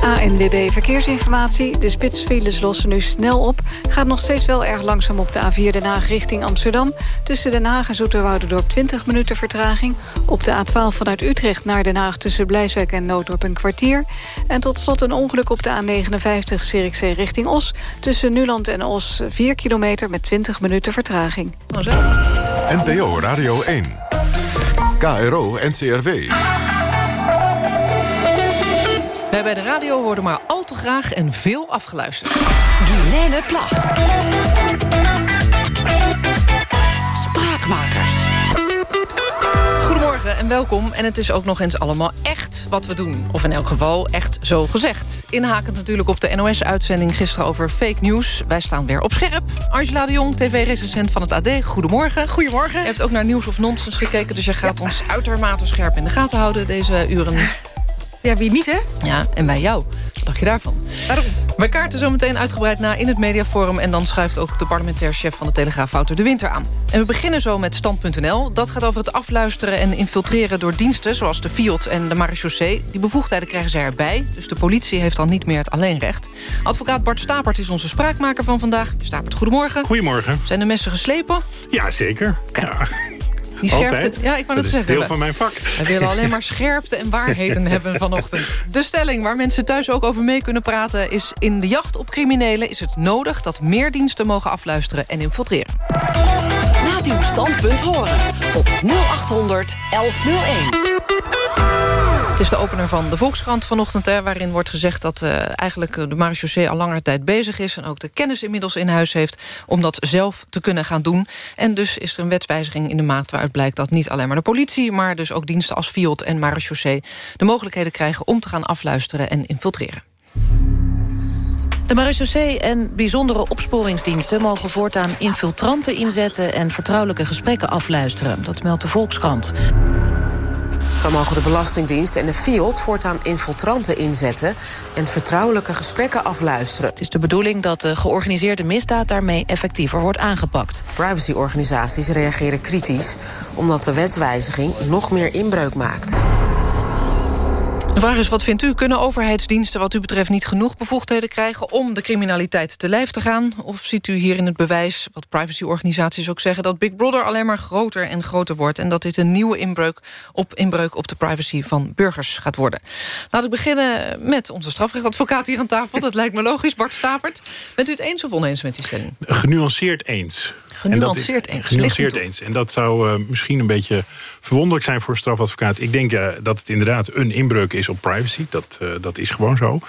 ANWB Verkeersinformatie. De spitsfiles lossen nu snel op. Gaat nog steeds wel erg langzaam op de A4 Den Haag richting Amsterdam. Tussen Den Haag en Zoeterwoudendorp 20 minuten vertraging. Op de A12 vanuit Utrecht naar Den Haag tussen Blijswijk en Nooddorp een kwartier. En tot slot een ongeluk op de A59 Zierikzee richting Os. Tussen Nuland en Os 4 kilometer met 20 minuten vertraging. NPO Radio 1. KRO NCRW. Wij bij de radio worden maar al te graag en veel afgeluisterd. Guilaine Plag. Spraakmakers. Goedemorgen en welkom. En het is ook nog eens allemaal echt wat we doen. Of in elk geval echt zo gezegd. Inhakend natuurlijk op de NOS-uitzending gisteren over fake news. Wij staan weer op scherp. Angela de Jong, tv-recensent van het AD. Goedemorgen. Goedemorgen. Je hebt ook naar Nieuws of Nonsens gekeken... dus je gaat ons uitermate scherp in de gaten houden deze uren. Ja, wie niet, hè? Ja, en bij jou. Wat dacht je daarvan? Waarom? Wij kaarten zo meteen uitgebreid na in het mediaforum... en dan schuift ook de parlementair chef van de Telegraaf Wouter de Winter aan. En we beginnen zo met Stand.nl. Dat gaat over het afluisteren en infiltreren door diensten... zoals de FIOD en de marechaussee. Die bevoegdheden krijgen ze erbij, dus de politie heeft dan niet meer het alleenrecht. Advocaat Bart Stapert is onze spraakmaker van vandaag. Stapert, goedemorgen. Goedemorgen. Zijn de messen geslepen? Ja, zeker. Ja. Die scherpte, Altijd. ja, ik wou dat het is zeggen. deel van mijn vak. We willen alleen maar scherpte en waarheden hebben vanochtend. De stelling waar mensen thuis ook over mee kunnen praten... is in de jacht op criminelen is het nodig dat meer diensten mogen afluisteren en infiltreren. Laat uw standpunt horen op 0800 1101. Het is de opener van de Volkskrant vanochtend... Hè, waarin wordt gezegd dat uh, eigenlijk de marechaussee al langer tijd bezig is... en ook de kennis inmiddels in huis heeft om dat zelf te kunnen gaan doen. En dus is er een wetswijziging in de maat waaruit blijkt... dat niet alleen maar de politie, maar dus ook diensten als FIOD en marechaussee... de mogelijkheden krijgen om te gaan afluisteren en infiltreren. De marechaussee en bijzondere opsporingsdiensten mogen voortaan infiltranten inzetten en vertrouwelijke gesprekken afluisteren. Dat meldt de Volkskrant. Zo mogen de Belastingdienst en de FIOD voortaan infiltranten inzetten... en vertrouwelijke gesprekken afluisteren. Het is de bedoeling dat de georganiseerde misdaad daarmee effectiever wordt aangepakt. Privacyorganisaties reageren kritisch... omdat de wetswijziging nog meer inbreuk maakt. De is, wat vindt u? Kunnen overheidsdiensten wat u betreft niet genoeg bevoegdheden krijgen... om de criminaliteit te lijf te gaan? Of ziet u hier in het bewijs, wat privacyorganisaties ook zeggen... dat Big Brother alleen maar groter en groter wordt... en dat dit een nieuwe inbreuk op, inbreuk op de privacy van burgers gaat worden? Laat ik beginnen met onze strafrechtadvocaat hier aan tafel. Dat lijkt me logisch, Bart Stapert. Bent u het eens of oneens met die stelling? Genuanceerd eens. Genuanceerd en eens. Genuanceerd eens. En dat zou uh, misschien een beetje verwonderlijk zijn voor een strafadvocaat. Ik denk uh, dat het inderdaad een inbreuk is op privacy. Dat, uh, dat is gewoon zo.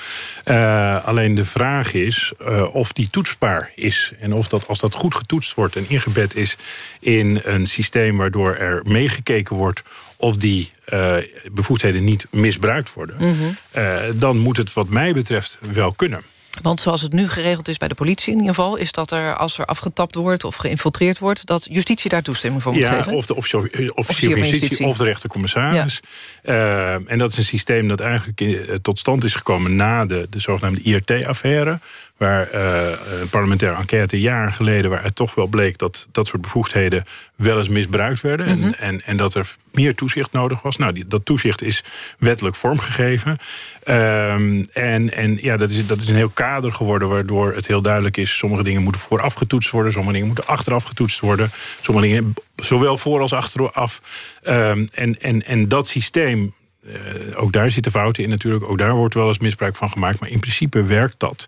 alleen de vraag is of die toetsbaar is. En of dat, als dat goed getoetst wordt en ingebed is in een systeem... waardoor er meegekeken wordt of die uh, bevoegdheden niet misbruikt worden... Mm -hmm. uh, dan moet het wat mij betreft wel kunnen. Want zoals het nu geregeld is bij de politie in ieder geval... is dat er als er afgetapt wordt of geïnfiltreerd wordt... dat justitie daar toestemming voor moet ja, geven? of de officier, officier, van justitie, of de rechtercommissaris. Ja. Uh, en dat is een systeem dat eigenlijk uh, tot stand is gekomen... na de, de zogenaamde IRT-affaire waar uh, een parlementaire enquête jaren geleden... waaruit toch wel bleek dat dat soort bevoegdheden wel eens misbruikt werden... Mm -hmm. en, en, en dat er meer toezicht nodig was. Nou, die, dat toezicht is wettelijk vormgegeven. Um, en en ja, dat, is, dat is een heel kader geworden... waardoor het heel duidelijk is... sommige dingen moeten vooraf getoetst worden... sommige dingen moeten achteraf getoetst worden. Sommige dingen zowel voor als achteraf. Um, en, en, en dat systeem eh, ook daar zitten fouten in natuurlijk. Ook daar wordt wel eens misbruik van gemaakt. Maar in principe werkt dat.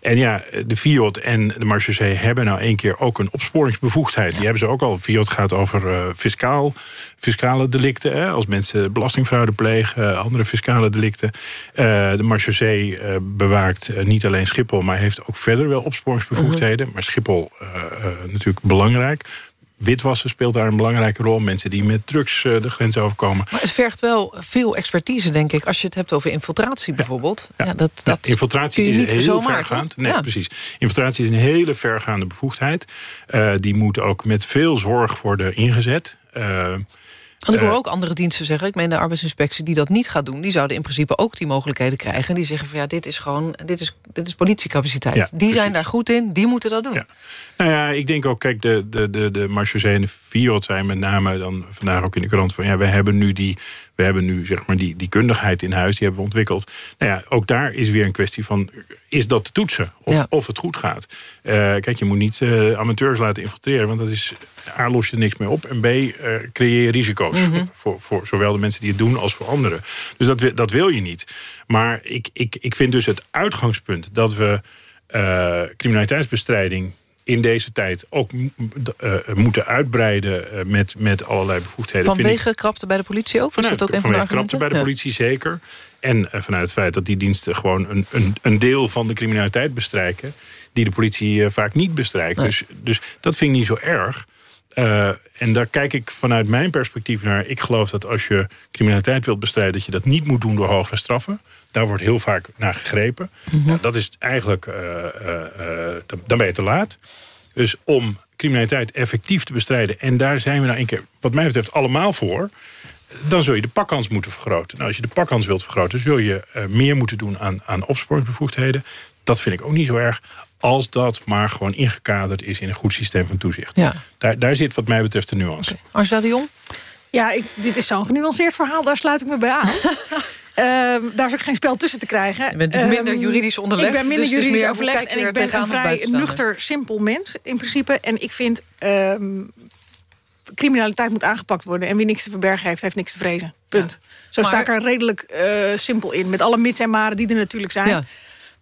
En ja, de FIOD en de marechaussee hebben nou één keer ook een opsporingsbevoegdheid. Die hebben ze ook al. FIOD gaat over uh, fiscaal, fiscale delicten. Hè, als mensen belastingfraude plegen, andere fiscale delicten. de marechaussee bewaakt niet alleen Schiphol... maar heeft ook verder wel opsporingsbevoegdheden. Mhm. Maar Schiphol natuurlijk belangrijk witwassen speelt daar een belangrijke rol. Mensen die met drugs uh, de grens overkomen. Maar het vergt wel veel expertise, denk ik. Als je het hebt over infiltratie bijvoorbeeld. Ja, dat, dat infiltratie is heel zomaar, vergaand. Nee, precies. Infiltratie is een hele vergaande bevoegdheid. Uh, die moet ook met veel zorg worden ingezet. Uh, want ik hoor ook andere diensten zeggen... ik meen de arbeidsinspectie die dat niet gaat doen... die zouden in principe ook die mogelijkheden krijgen. En die zeggen van ja, dit is gewoon dit is, dit is politiecapaciteit. die zijn daar goed in, die moeten dat doen. Ja. Nou ja, ik denk ook, kijk, de, de, de, de en de Fiat zijn met name dan vandaag ook in de krant van... ja, we hebben nu die we hebben nu zeg maar die, die kundigheid in huis, die hebben we ontwikkeld. Nou ja, ook daar is weer een kwestie van, is dat te toetsen? Of, of het goed gaat? Uh, kijk, je moet niet uh, amateurs laten infiltreren, want dat is, A, los je niks meer op. En B, uh, creëer je risico's. Mhm. voor, voor zowel de mensen die het doen als voor anderen. Dus dat, dat wil je niet. Maar ik, ik, ik vind dus het uitgangspunt dat we criminaliteitsbestrijding in deze tijd ook uh, moeten uitbreiden uh, met, met allerlei bevoegdheden. Vanwege ik, krapte bij de politie ook? Vanuit, dat ook vanuit krapte bij de politie zeker. En uh, vanuit het feit dat die diensten gewoon een, een, een deel van de criminaliteit bestrijken... die de politie vaak niet bestrijkt. Dus, dus dat vind ik niet zo erg. En daar kijk ik vanuit mijn perspectief naar. Ik geloof dat als je criminaliteit wilt bestrijden... dat je dat niet moet doen door hogere straffen. Daar wordt heel vaak naar gegrepen. Mhm. dat is eigenlijk, uh, uh, dan ben je te laat. Dus om criminaliteit effectief te bestrijden... en daar zijn we nou een keer, wat mij betreft, allemaal voor... dan zul je de pakkans moeten vergroten. Nou, als je de pakkans wilt vergroten... zul je meer moeten doen aan, aan opsporingsbevoegdheden. Dat vind ik ook niet zo erg als dat maar gewoon ingekaderd is in een goed systeem van toezicht. Ja. Daar, daar zit wat mij betreft de nuance. Okay. Angela de Jong? Ja, ik, dit is zo'n genuanceerd verhaal, daar sluit ik me bij aan. Um, daar is ook geen spel tussen te krijgen. Je bent minder ehm, juridisch onderlegd. Ik ben minder dus juridisch overlegd en ik ben een vrij nuchter, simpel mens in principe. En ik vind, um, criminaliteit moet aangepakt worden. En wie niks te verbergen heeft, heeft niks te vrezen. Punt. Zo sta ik er redelijk uh, simpel in. Met alle mits en maren die er natuurlijk zijn. Ja.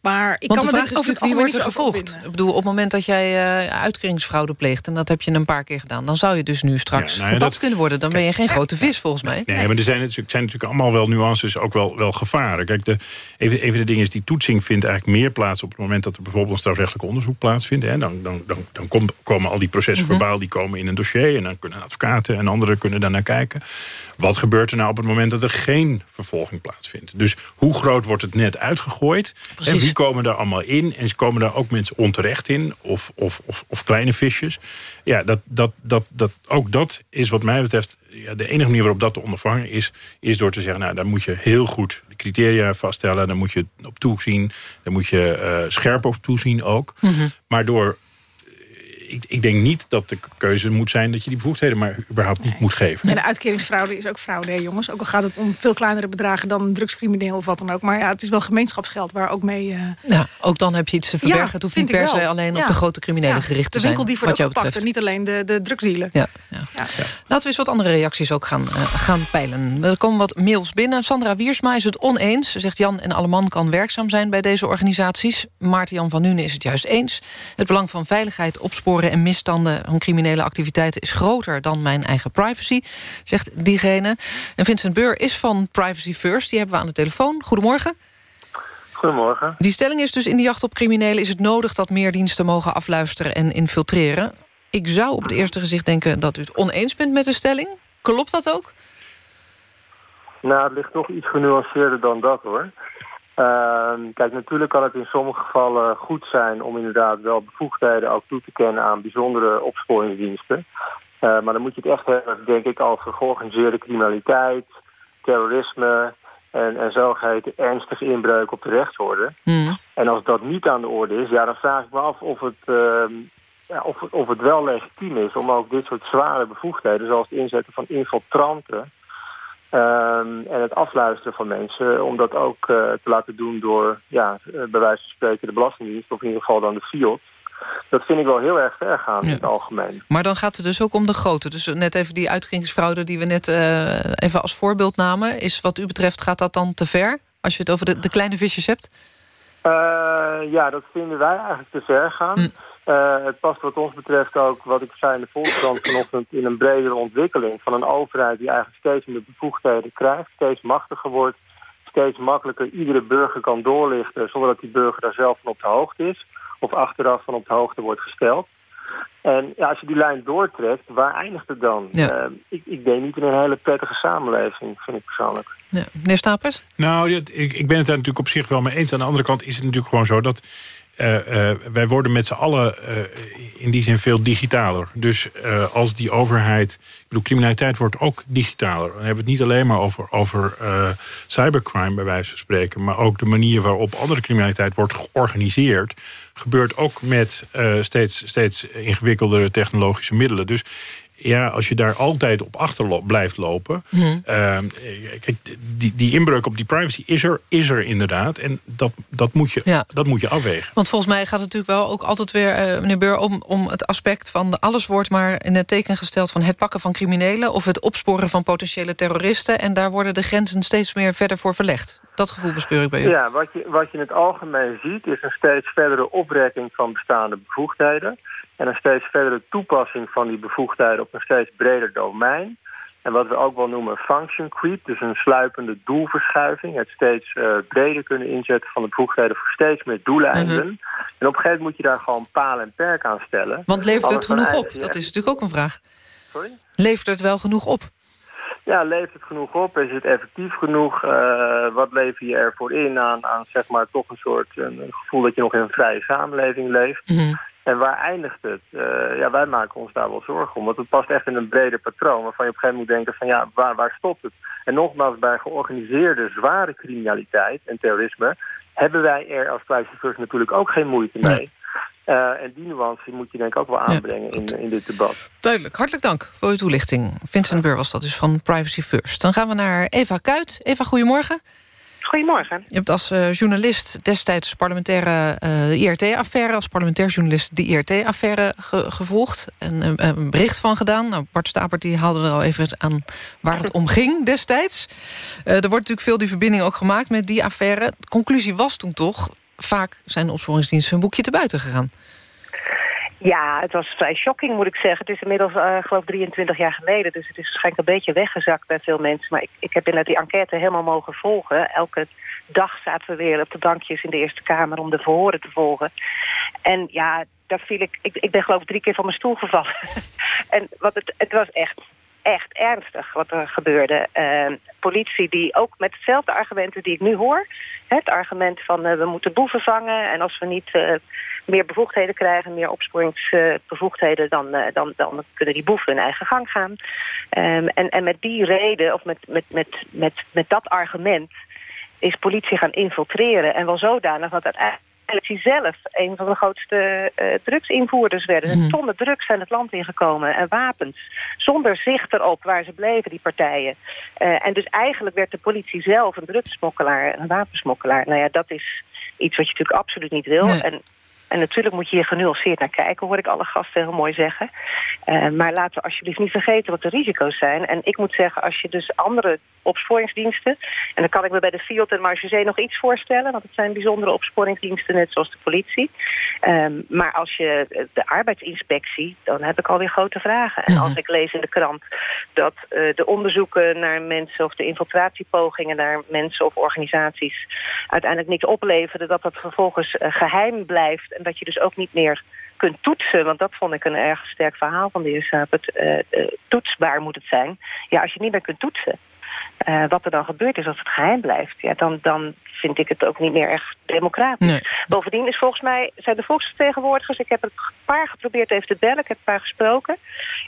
Maar ik Want kan de vraag is wie wordt er gevolgd? Ik bedoel, op het moment dat jij uh, uitkeringsfraude pleegt... en dat heb je een paar keer gedaan... dan zou je dus nu straks ja, nou dat, kunnen worden. Dan ben je geen grote vis, volgens mij. Nee, maar er zijn natuurlijk, zijn natuurlijk allemaal wel nuances... ook wel, wel gevaren. Kijk, de, even, even de ding is, die toetsing vindt eigenlijk meer plaats... op het moment dat er bijvoorbeeld een strafrechtelijk onderzoek plaatsvindt. Hè. Dan, dan, dan, dan kom, komen al die processen mhm. verbaal die komen in een dossier... en dan kunnen advocaten en anderen kunnen daar naar kijken. Wat gebeurt er nou op het moment dat er geen vervolging plaatsvindt? Dus hoe groot wordt het net uitgegooid? En wie komen daar allemaal in? En komen daar ook mensen onterecht in? Of, of, of, of kleine visjes? Ja, dat, dat, dat, dat, ook dat is wat mij betreft... Ja, de enige manier waarop dat te ondervangen is... is door te zeggen, nou, daar moet je heel goed de criteria vaststellen. Daar moet je op toezien. Daar moet je uh, scherp op toezien ook. Mhm. Maar door ik, ik, denk niet dat de keuze moet zijn dat je die bevoegdheden maar überhaupt niet moet geven. En de uitkeringsfraude is ook fraude, hè, jongens. Ook al gaat het om veel kleinere bedragen dan een drugscrimineel of wat dan ook. Maar ja, het is wel gemeenschapsgeld waar ook mee... Uh... Ja, ook dan heb je iets te verbergen. Ja, het hoeft niet per se alleen op de grote criminelen gericht te zijn. De winkel die voor de gepakt niet alleen de, de drugsdealer. Ja, Laten we eens wat andere reacties ook gaan, uh, gaan peilen. Er komen wat mails binnen. Sandra Wiersma is het oneens. Ze zegt Jan en Alleman kan werkzaam zijn bij deze organisaties. Maarten Jan van Nuenen is het juist eens. Het belang van veiligheid, opsporen en misstanden van criminele activiteiten... is groter dan mijn eigen privacy, zegt diegene. En Vincent Beur is van Privacy First. Die hebben we aan de telefoon. Goedemorgen. Goedemorgen. Die stelling is dus in de jacht op criminelen... is het nodig dat meer diensten mogen afluisteren en infiltreren. Ik zou op het eerste gezicht denken dat u het oneens bent met de stelling. Klopt dat ook? Nou, het ligt nog iets genuanceerder dan dat, hoor. Uh, kijk, natuurlijk kan het in sommige gevallen goed zijn om inderdaad wel bevoegdheden ook toe te kennen aan bijzondere opsporingsdiensten. Uh, maar dan moet je het echt hebben, denk ik, over georganiseerde criminaliteit, terrorisme en, en zogeheten ernstige inbreuk op de rechtsorde. Mm. En als dat niet aan de orde is, ja, dan vraag ik me af of het, uh, ja, of, of het wel legitiem is om ook dit soort zware bevoegdheden, zoals het inzetten van infiltranten, Um, en het afluisteren van mensen, om dat ook uh, te laten doen door, ja, uh, bij wijze van spreken, de Belastingdienst, of in ieder geval dan de FIOD. Dat vind ik wel heel erg ver gaan in het algemeen. Maar dan gaat het dus ook om de grote. Dus net even die uitkeringsfraude die we net even als voorbeeld namen. Is wat u betreft, gaat dat dan te ver? Als je het over de, de kleine visjes hebt? ja, dat vinden wij eigenlijk te ver gaan. Hm. Uh, het past wat ons betreft ook, wat ik zei in de Volkskrant vanochtend... in een bredere ontwikkeling van een overheid die eigenlijk steeds meer bevoegdheden krijgt... steeds machtiger wordt, steeds makkelijker iedere burger kan doorlichten... zonder dat die burger daar zelf van op de hoogte is... of achteraf van op de hoogte wordt gesteld. En ja, als je die lijn doortrekt, waar eindigt het dan? Uh, ik, ik denk niet in een hele prettige samenleving, vind ik persoonlijk. Ja. Meneer Stapers? Nou, ik, ik ben het daar natuurlijk op zich wel mee eens. Aan de andere kant is het natuurlijk gewoon zo dat uh, wij worden met z'n allen uh, in die zin veel digitaler. Dus als die overheid... Ik bedoel, criminaliteit wordt ook digitaler. Dan hebben we het niet alleen maar over, over cybercrime, bij wijze van spreken... maar ook de manier waarop andere criminaliteit wordt georganiseerd... gebeurt ook met steeds, steeds ingewikkeldere technologische middelen. Dus ja, als je daar altijd op achter blijft lopen... Mhm. Ehm, kijk, die, die inbreuk op die privacy is er, is er inderdaad. En dat, dat, moet je, dat moet je afwegen. Want volgens mij gaat het natuurlijk wel ook altijd weer, uh, meneer Beur... Om, om het aspect van alles wordt maar in het teken gesteld... van het pakken van criminelen of het opsporen van potentiële terroristen... en daar worden de grenzen steeds meer verder voor verlegd. Dat gevoel bespeur ik bij u. Ja, wat je, wat je in het algemeen ziet... is een steeds verdere oprekking van bestaande bevoegdheden... En een steeds verdere toepassing van die bevoegdheden op een steeds breder domein. En wat we ook wel noemen function creep, dus een sluipende doelverschuiving. Het steeds uh, breder kunnen inzetten van de bevoegdheden voor steeds meer doeleinden. Mhm. En op een gegeven moment moet je daar gewoon paal en perk aan stellen. Want levert het genoeg op? Dat is natuurlijk ook een vraag. Sorry? Levert het wel genoeg op? Ja, levert het genoeg op? Is het effectief genoeg? Uh, wat lever je ervoor in aan, aan zeg maar toch een soort een gevoel dat je nog in een vrije samenleving leeft? Mm en waar eindigt het? Uh, ja, wij maken ons daar wel zorgen om. Want het past echt in een breder patroon waarvan je op een gegeven moment moet denken van ja, waar, waar stopt het? En nogmaals, bij georganiseerde zware criminaliteit en terrorisme hebben wij er als Privacy First natuurlijk ook geen moeite mee. Uh, en die nuance moet je denk ik ook wel aanbrengen in, in dit debat. Duidelijk. Hartelijk dank voor uw toelichting. Vincent Bur was dat dus van Privacy First. Dan gaan we naar Eva Kuit. Eva, goedemorgen. Goedemorgen. Je hebt als uh, journalist destijds parlementaire uh, IRT-affaire... als parlementair journalist de IRT-affaire ge gevolgd. En uh, een bericht van gedaan. Nou, Bart Stapert die haalde er al even aan waar het om ging destijds. er wordt natuurlijk veel die verbinding ook gemaakt met die affaire. De conclusie was toen toch... vaak zijn de opsporingsdiensten hun boekje te buiten gegaan. Ja, het was vrij shocking moet ik zeggen. Het is inmiddels, uh, geloof 23 jaar geleden. Dus het is waarschijnlijk een beetje weggezakt bij veel mensen. Maar ik, ik heb inderdaad die enquête helemaal mogen volgen. Elke dag zaten we weer op de bankjes in de Eerste Kamer... om de verhoren te volgen. En ja, daar viel ik... Ik, ik ben geloof ik drie keer van mijn stoel gevallen. en wat het, het was echt echt ernstig wat er gebeurde. Uh, politie die ook met hetzelfde argumenten die ik nu hoor... het argument van uh, we moeten boeven vangen... en als we niet uh, meer bevoegdheden krijgen, meer opsporingsbevoegdheden... Dan, dan, dan kunnen die boeven hun eigen gang gaan. Um, en, en met die reden, of met, met, met, met, met dat argument... is politie gaan infiltreren. En wel zodanig dat uiteindelijk politie zelf een van de grootste uh, drugsinvoerders werden. Mm. Tonnen drugs zijn het land ingekomen en wapens. Zonder zicht erop waar ze bleven, die partijen. Uh, en dus eigenlijk werd de politie zelf een drugssmokkelaar, een wapensmokkelaar. Nou ja, dat is iets wat je natuurlijk absoluut niet wil. En en natuurlijk moet je hier genuanceerd naar kijken, hoor ik alle gasten heel mooi zeggen. Uh, maar laten we alsjeblieft niet vergeten wat de risico's zijn. En ik moet zeggen, als je dus andere opsporingsdiensten... en dan kan ik me bij de FIOT en Marchezee nog iets voorstellen... want het zijn bijzondere opsporingsdiensten, net zoals de politie. Um, maar als je de arbeidsinspectie, dan heb ik alweer grote vragen. En als ik lees in de krant dat uh, de onderzoeken naar mensen... of de infiltratiepogingen naar mensen of organisaties... uiteindelijk niks opleveren, dat dat vervolgens uh, geheim blijft en dat je dus ook niet meer kunt toetsen, want dat vond ik een erg sterk verhaal van de heer Saap. Het, uh, uh, toetsbaar moet het zijn. Ja, als je niet meer kunt toetsen, uh, wat er dan gebeurt is als het geheim blijft... Ja, dan, dan vind ik het ook niet meer echt democratisch. Nee. Bovendien is volgens mij, zijn de volksvertegenwoordigers... ik heb een paar geprobeerd even te bellen, ik heb een paar gesproken...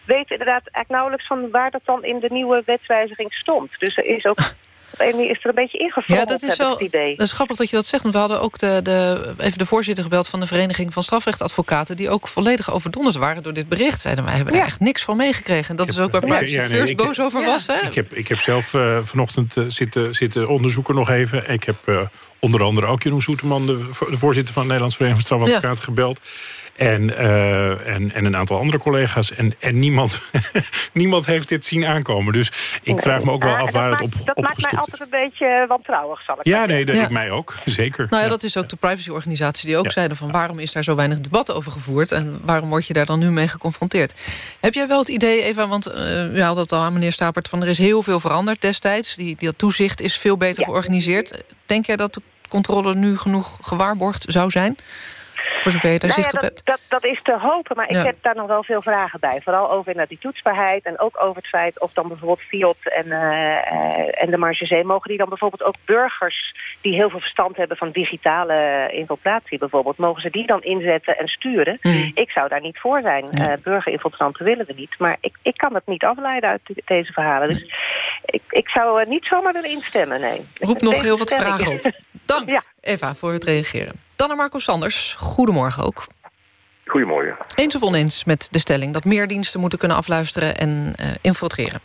weten inderdaad eigenlijk nauwelijks van waar dat dan in de nieuwe wetswijziging stond. Dus er is ook Amy is er een beetje ingevallen. Ja, dat is wel. Dat is grappig dat je dat zegt. Want we hadden ook de, de, even de voorzitter gebeld van de Vereniging van Strafrechtadvocaten. die ook volledig overdonderd waren door dit bericht. Zeiden wij hebben er echt niks van meegekregen. Dat is ook waar Privacy ja, nee, First boos over ja. was. Hè? Ik, heb, ik heb zelf uh, vanochtend uh, zitten, zitten onderzoeken nog even. Ik heb uh, onder andere ook Jeroen Soeterman, de, de voorzitter van de Nederlandse Vereniging van Strafadvocaten, gebeld. En, uh, en, en een aantal andere collega's. En, en niemand, niemand heeft dit zien aankomen. Dus ik vraag me ook wel af waar het op Dat maakt mij altijd een beetje wantrouwig, zal ik Ja, nee, dat ja. ik mij ook. Zeker. Nou ja, dat is ook de privacyorganisatie die ook zeiden van... waarom is daar zo weinig debat over gevoerd... en waarom word je daar dan nu mee geconfronteerd? Heb jij wel het idee, Eva, want uh, je had het al aan meneer Stapert... van er is heel veel veranderd destijds. Die, die dat toezicht is veel beter georganiseerd. Denk jij dat de controle nu genoeg gewaarborgd zou zijn? Voor zover je daar nou zicht ja, op dat, hebt. Dat, dat is te hopen, maar Ja. ik heb daar nog wel veel vragen bij. Vooral over inderdaad die toetsbaarheid en ook over het feit... of dan bijvoorbeeld Fiat en, eh, eh, en de Marge Zee... mogen die dan bijvoorbeeld ook burgers die heel veel verstand hebben... van digitale infiltratie bijvoorbeeld... mogen ze die dan inzetten en sturen? Hmm. Ik zou daar niet voor zijn. Eh burgerinfiltranten willen we niet. Maar ik, ik kan het niet afleiden uit de- deze verhalen. Dus ik, ik zou er niet zomaar willen instemmen, nee. Roep nog heel wat vragen op. Dank, Eva, voor het reageren. Dan naar Marco Sanders. Goedemorgen ook. Goedemorgen. Eens of oneens met de stelling dat meer diensten moeten kunnen afluisteren en eh, infiltreren?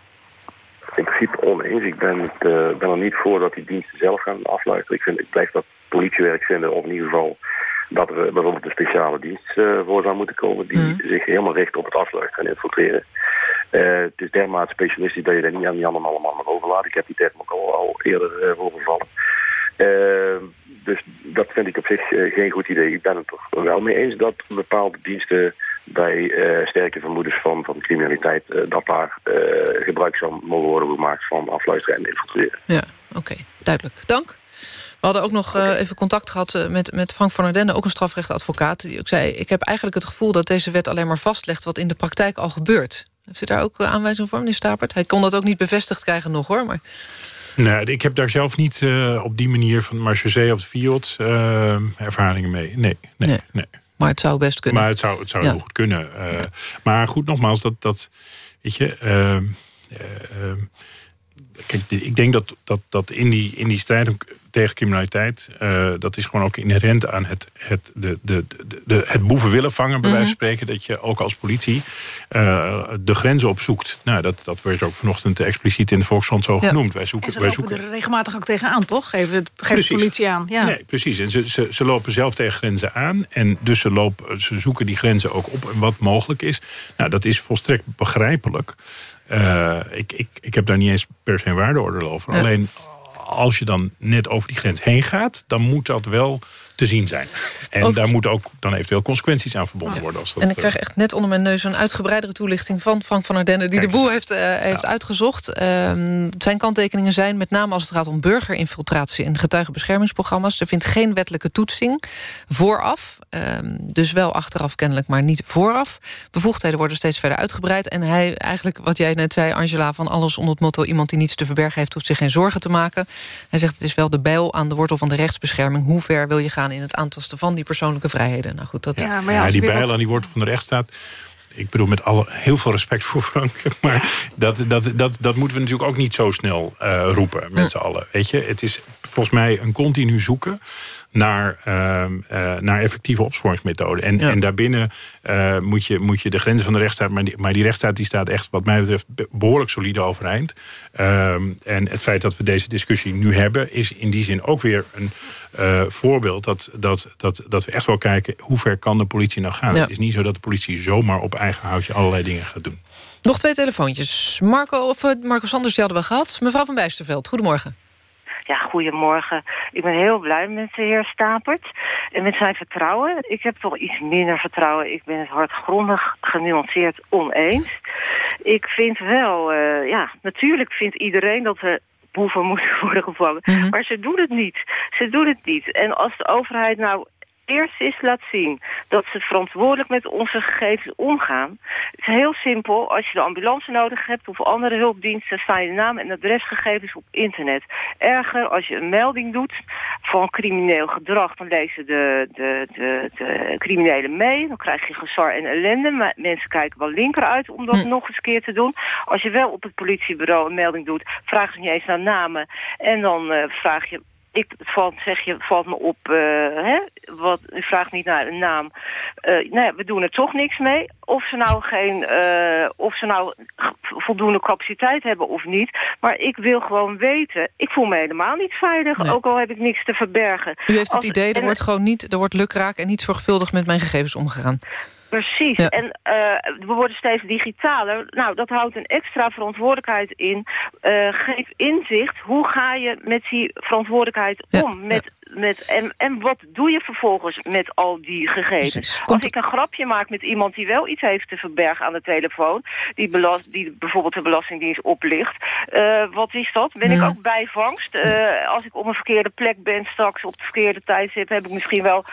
In principe oneens. Ik ben, het, eh, ben er niet voor dat die diensten zelf gaan afluisteren. Ik, vind, ik blijf dat politiewerk vinden, of in ieder geval dat er bijvoorbeeld een speciale dienst voor zou moeten komen die zich helemaal richt op het afluisteren en infiltreren. Eh, het is dermate specialistisch dat je dat niet aan die anderen allemaal mag overlaten. Ik heb die term ook al, al eerder uh, voorgevallen. Dus dat vind ik op zich eh, geen goed idee. Ik ben het er wel mee eens dat bepaalde diensten bij eh, sterke vermoedens van, van criminaliteit... eh, dat daar gebruik zou mogen worden gemaakt van afluisteren en infiltreren. Ja, oké. Duidelijk. Dank. We hadden ook nog even contact gehad eh, met, met Frank van der Dende... ook een strafrechtadvocaat. Die ook zei, ik heb eigenlijk het gevoel dat deze wet alleen maar vastlegt... wat in de praktijk al gebeurt. Heeft u daar ook aanwijzing voor, meneer Stapert? Hij kon dat ook niet bevestigd krijgen nog, hoor. Maar Nee, ik heb daar zelf niet eh, op die manier van Marchezee of de Fiat eh, ervaringen mee. Nee, nee, nee, Maar het zou best kunnen. Maar het zou, het zou Ja. heel goed kunnen. eh. Maar goed, nogmaals, dat, dat weet je... kijk, ik denk dat, dat, dat in, die, in die strijd tegen criminaliteit... eh, dat is gewoon ook inherent aan het, het, de, de, de, de, het boeven willen vangen, bij wijze van spreken. Dat je ook als politie eh, de grenzen opzoekt. Nou, dat, dat werd ook vanochtend expliciet in de Volkskrant zo genoemd. Wij En zoeken, ze wij lopen zoeken er regelmatig ook tegenaan, toch? Geeft, het, geeft de politie aan. Ja. Nee, precies. En ze, ze, ze lopen zelf tegen grenzen aan. En dus ze, lopen, ze zoeken die grenzen ook op. En wat mogelijk is, nou, dat is volstrekt begrijpelijk. Eh, ik, ik, ik heb daar niet eens per se een waardeoordeel over. Ja. Alleen als je dan net over die grens heen gaat... dan moet dat wel te zien zijn. En daar moeten ook dan eventueel consequenties aan verbonden worden. Als dat, en ik eh, krijg echt net onder mijn neus een uitgebreidere toelichting van Frank van der Dende... die de boel heeft, eh, heeft uitgezocht. Ehm, zijn kanttekeningen zijn met name als het gaat om burgerinfiltratie... en getuigenbeschermingsprogramma's. Er vindt geen wettelijke toetsing vooraf. Ehm, dus wel achteraf kennelijk, maar niet vooraf. Bevoegdheden worden steeds verder uitgebreid. En hij, eigenlijk wat jij net zei, Angela, van alles onder het motto... iemand die niets te verbergen heeft, hoeft zich geen zorgen te maken. Hij zegt het is wel de bijl aan de wortel van de rechtsbescherming. Hoe ver wil je gaan in het aantasten van die persoonlijke vrijheden? Nou goed, dat... Ja, maar die bijl aan die wortel van de rechtsstaat... Ik bedoel, met alle, heel veel respect voor Frank. Maar dat, dat, dat, dat moeten we natuurlijk ook niet zo snel eh, roepen met z'n allen. Weet je, het is volgens mij een continu zoeken naar, ehm, eh, naar effectieve opsporingsmethoden. En, en daarbinnen eh, moet, je, moet je de grenzen van de rechtsstaat... maar die, maar die rechtsstaat die staat echt, wat mij betreft... be- behoorlijk solide overeind. Ehm, en het feit dat we deze discussie nu hebben... is in die zin ook weer een eh, voorbeeld... Dat, dat, dat, dat we echt wel kijken... hoe ver kan de politie nou gaan? Ja. Het is niet zo dat de politie zomaar op eigen houtje... allerlei dingen gaat doen. Nog twee telefoontjes. Marco, of, Marco Sanders, die hadden we gehad. Mevrouw van Bijsterveld, goedemorgen. Ja, goedemorgen. Ik ben heel blij met de heer Stapert en met zijn vertrouwen. Ik heb toch iets minder vertrouwen. Ik ben het hardgrondig, genuanceerd oneens. Ik vind wel, eh, ja, natuurlijk vindt iedereen dat er boeven moeten worden gevangen. Maar ze doen het niet. Ze doen het niet. En als de overheid nou eerst eens laat zien dat ze verantwoordelijk met onze gegevens omgaan. Het is heel simpel. Als je de ambulance nodig hebt of andere hulpdiensten... staan je naam en adresgegevens op internet. Erger, als je een melding doet van crimineel gedrag... dan lezen de, de, de, de criminelen mee. Dan krijg je gezar en ellende. Maar mensen kijken wel linker uit om dat nog eens een keer te doen. Als je wel op het politiebureau een melding doet... vraag je niet eens naar namen. En dan eh, vraag je ik valt, zeg je, valt me op, eh, hè, wat, u vraagt niet naar een naam. Eh nou ja, we doen er toch niks mee. Of ze nou geen, eh, of ze nou voldoende capaciteit hebben of niet. Maar ik wil gewoon weten, ik voel me helemaal niet veilig, ook al heb ik niks te verbergen. U heeft het idee, er wordt gewoon niet, er wordt lukraak en niet zorgvuldig met mijn gegevens omgegaan. Precies. En uh, we worden steeds digitaler. Nou, dat houdt een extra verantwoordelijkheid in. Uh, geef inzicht. Hoe ga je met die verantwoordelijkheid om? Met, met, en, en wat doe je vervolgens met al die gegevens? Als ik een grapje maak met iemand die wel iets heeft te verbergen aan de telefoon... die, belast, die bijvoorbeeld de Belastingdienst oplicht... Uh, wat is dat? Ben ik ook bijvangst? als ik op een verkeerde plek ben straks op het verkeerde tijdstip... Heb ik misschien wel,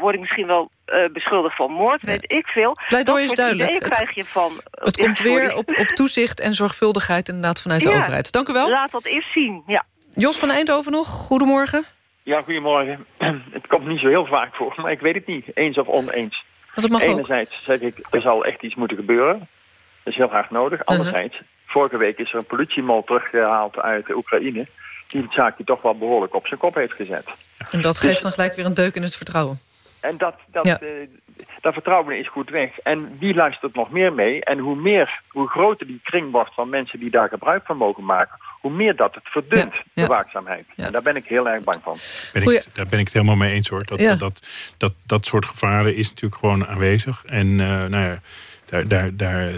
word ik misschien wel uh, beschuldigd van moord, weet ik veel. Pleidooi is duidelijk. Het, krijg je van... Het komt weer op, op toezicht en zorgvuldigheid inderdaad vanuit de overheid. Dank u wel. Laat dat eerst zien, ja. Jos van Eindhoven nog, goedemorgen. Ja, goedemorgen. Het komt niet zo heel vaak voor, maar ik weet het niet. Eens of oneens. Dat mag Enerzijds zeg ik, er zal echt iets moeten gebeuren. Dat is heel hard nodig. Uh-huh. Anderzijds, vorige week is er een politiemol teruggehaald uit de Oekraïne... die het zaakje toch wel behoorlijk op zijn kop heeft gezet. En dat geeft dan gelijk weer een deuk in het vertrouwen. En dat, dat, ja. uh, dat vertrouwen is goed weg. En wie luistert nog meer mee? En hoe, meer, hoe groter die kring wordt van mensen die daar gebruik van mogen maken... hoe meer dat het verdunt, de waakzaamheid. En daar ben ik heel erg bang van. Ben ik, daar ben ik het helemaal mee eens hoor. Dat, dat, dat, dat, soort gevaren is natuurlijk gewoon aanwezig. En uh, nou ja daar, daar, daar,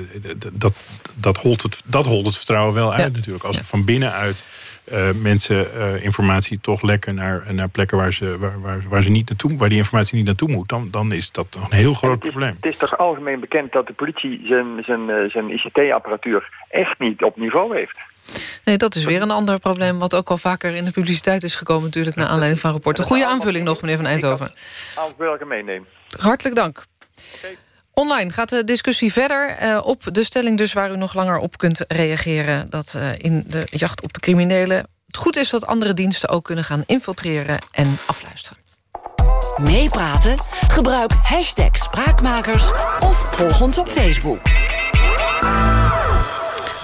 dat, dat, holt het, dat holt het vertrouwen wel uit natuurlijk. Als ja. van binnenuit uh, mensen uh, informatie toch lekken naar, naar plekken waar, ze, waar, waar, waar, ze niet naartoe, waar die informatie niet naartoe moet, dan, dan is dat een heel groot het is, probleem. Het is toch algemeen bekend dat de politie zijn, zijn, zijn ICT-apparatuur echt niet op niveau heeft. Nee, dat is weer een ander probleem... wat ook al vaker in de publiciteit is gekomen... natuurlijk naar aanleiding van rapporten. Goede aanvulling nog, meneer Van Eindhoven. Als burger meeneem. Hartelijk dank. Online gaat de discussie verder uh, op de stelling dus... waar u nog langer op kunt reageren. Dat uh, in de jacht op de criminelen het goed is dat andere diensten... ook kunnen gaan infiltreren en afluisteren. Meepraten? Gebruik hashtag Spraakmakers of volg ons op Facebook.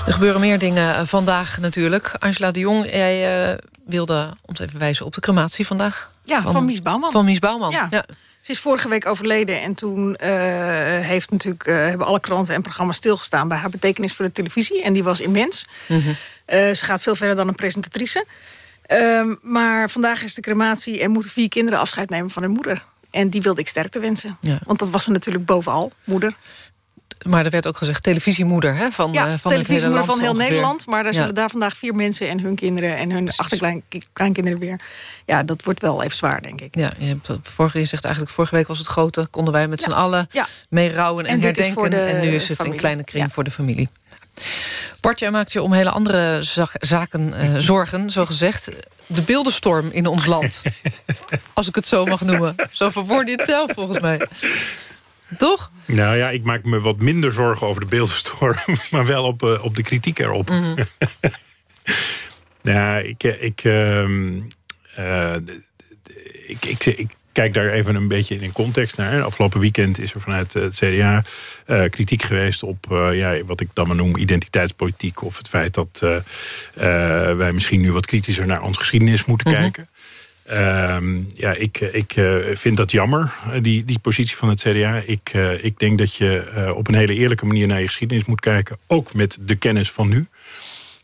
Er gebeuren meer dingen eh, vandaag natuurlijk. Angela de Jong, jij uh, wilde ons even wijzen op de crematie vandaag. Ja, van, van Mies Bouwman. Van Mies Bouwman, ja. ja. Ze is vorige week overleden en toen uh, heeft natuurlijk, uh, hebben alle kranten en programma's stilgestaan... bij haar betekenis voor de televisie. En die was immens. Mm -hmm. uh, ze gaat veel verder dan een presentatrice. Ehm, maar vandaag is de crematie en moeten vier kinderen afscheid nemen van hun moeder. En die wilde ik sterkte wensen. Ja. Want dat was ze natuurlijk bovenal, moeder. Maar er werd ook gezegd televisiemoeder hè, van, ja, uh, van televisiemoeder van heel ongeveer. Nederland. Maar daar ja. zullen daar vandaag vier mensen en hun kinderen... en hun achterkleinkinderen weer. Ja, dat wordt wel even zwaar, denk ik. Ja, je, hebt, vorige, je zegt eigenlijk vorige week was het grote... konden wij met ja. z'n allen ja. mee rouwen en, en herdenken. En nu is het familie. een kleine kring voor de familie. Bart, jij maakt je om hele andere zaken uh, zorgen, zo gezegd. De beeldenstorm in ons land. Als ik het zo mag noemen. Zo verwoord je het zelf, volgens mij. Toch? Nou ja, ik maak me wat minder zorgen over de beeldenstorm... maar wel op, uh, op de kritiek erop. Mm -hmm. nou, ik... ik, uh, uh, ik, ik, ik kijk daar even een beetje in context naar. Afgelopen weekend is er vanuit het CDA uh, kritiek geweest op uh, ja, wat ik dan maar noem identiteitspolitiek. Of het feit dat uh, wij misschien nu wat kritischer naar onze geschiedenis moeten mm -hmm. kijken. Um, ja, ik, ik uh, vind dat jammer, die, die positie van het CDA. Ik, uh, ik denk dat je uh, op een hele eerlijke manier naar je geschiedenis moet kijken. Ook met de kennis van nu.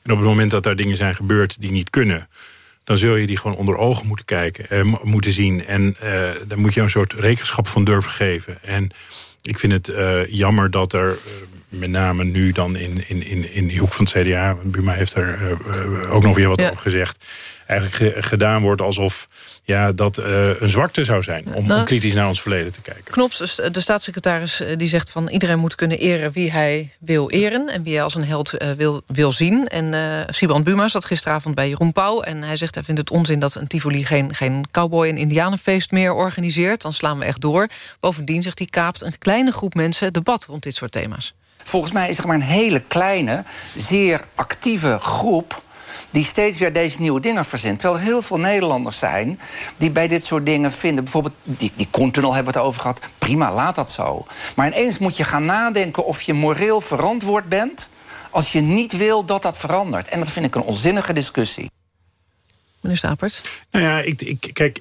En op het moment dat daar dingen zijn gebeurd die niet kunnen... dan zul je die gewoon onder ogen moeten kijken, moeten zien. En daar moet je een soort rekenschap van durven geven. En ik vind het jammer dat er met name nu dan in, in, in, in die hoek van het CDA... Buma heeft er ook nog weer wat ja. over gezegd eigenlijk gedaan wordt alsof ja, dat uh, een zwakte zou zijn... Om, nou, om, kritisch naar ons verleden te kijken. Knops, dus de staatssecretaris die zegt van... iedereen moet kunnen eren wie hij wil eren... en wie hij als een held uh, wil, wil zien. En uh, Sibrand Buma zat gisteravond bij Jeroen Pauw... en hij zegt hij vindt het onzin dat een Tivoli geen, geen cowboy- en indianenfeest meer organiseert. Dan slaan we echt door. Bovendien zegt hij kaapt een kleine groep mensen debat rond dit soort thema's. Volgens mij is er maar een hele kleine, zeer actieve groep die steeds weer deze nieuwe dingen verzint. Terwijl er heel veel Nederlanders zijn die bij dit soort dingen vinden... bijvoorbeeld die, die Koentunnel hebben we het over gehad. Prima, laat dat zo. Maar ineens moet je gaan nadenken of je moreel verantwoord bent... als je niet wil dat dat verandert. En dat vind ik een onzinnige discussie. Meneer Stapers? Nou ja, ik, ik, kijk,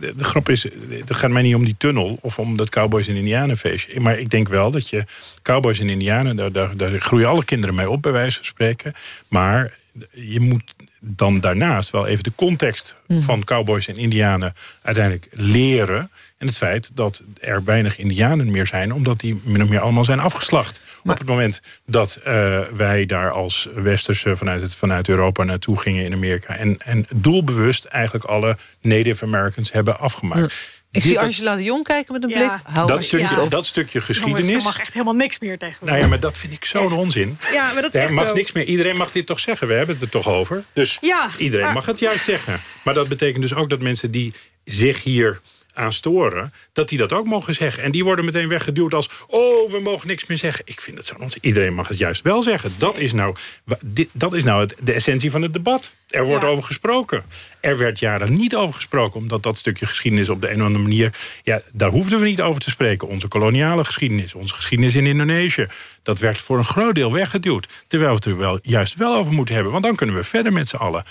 de, grap is, het gaat mij niet om die tunnel... of om dat cowboys en indianenfeestje. Maar ik denk wel dat je cowboys en indianen... Daar, daar, daar groeien alle kinderen mee op, bij wijze van spreken. Maar je moet dan daarnaast wel even de context mhm. van cowboys en indianen uiteindelijk leren. En het feit dat er weinig indianen meer zijn... omdat die min of meer allemaal zijn afgeslacht. Op het moment dat uh, wij daar als westerse vanuit, het, vanuit Europa naartoe gingen in Amerika... en, en doelbewust eigenlijk alle Native Americans hebben afgemaakt... Ik zie Angela de Jong kijken met een blik. Hou dat, stukje, dat stukje geschiedenis... er mag echt helemaal niks meer tegen. Nou ja, maar dat vind ik zo'n onzin. Ja, maar dat is er mag niks meer. Iedereen mag dit toch zeggen. We hebben het er toch over. Dus ja, iedereen mag het juist zeggen. Maar dat betekent dus ook dat mensen die zich hier aan storen, dat die dat ook mogen zeggen. En die worden meteen weggeduwd als... oh, we mogen niks meer zeggen. Ik vind het zo ons. Iedereen mag het juist wel zeggen. Dat is nou, dit, dat is nou het, de essentie van het debat. Er wordt over gesproken. Er werd jaren niet over gesproken... omdat dat stukje geschiedenis op de een of andere manier... ja, daar hoefden we niet over te spreken. Onze koloniale geschiedenis, onze geschiedenis in Indonesië... dat werd voor een groot deel weggeduwd. Terwijl we het er wel, juist wel over moeten hebben. Want dan kunnen we verder met z'n allen.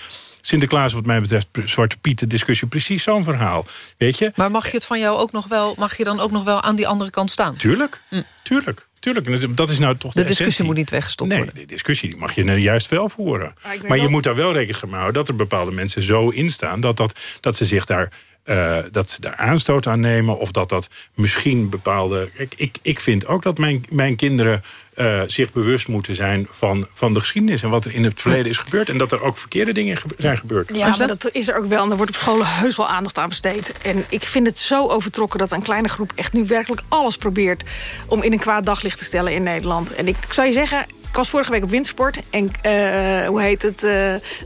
Sinterklaas wat mij betreft, Zwarte Piet, de discussie, precies zo'n verhaal. Weet je? Maar mag je het van jou ook nog wel, mag je dan ook nog wel aan die andere kant staan? Tuurlijk, hm. tuurlijk. Tuurlijk, dat is nou toch de, de discussie moet niet weggestopt nee, worden. de discussie mag je juist wel voeren. Maar je moet daar wel rekening mee houden... dat er bepaalde mensen zo instaan... dat, dat, dat ze zich daar uh, dat ze daar aanstoot aan nemen. Of dat dat misschien bepaalde... Ik, ik, ik vind ook dat mijn, mijn kinderen uh, zich bewust moeten zijn van, van de geschiedenis... en wat er in het verleden is gebeurd. En dat er ook verkeerde dingen zijn gebeurd. Ja, maar dat is er ook wel. En er wordt op scholen heus wel aandacht aan besteed. En ik vind het zo overtrokken dat een kleine groep... echt nu werkelijk alles probeert om in een kwaad daglicht te stellen in Nederland. En ik zou je zeggen, ik was vorige week op windsport. En uh, hoe heet het? Uh,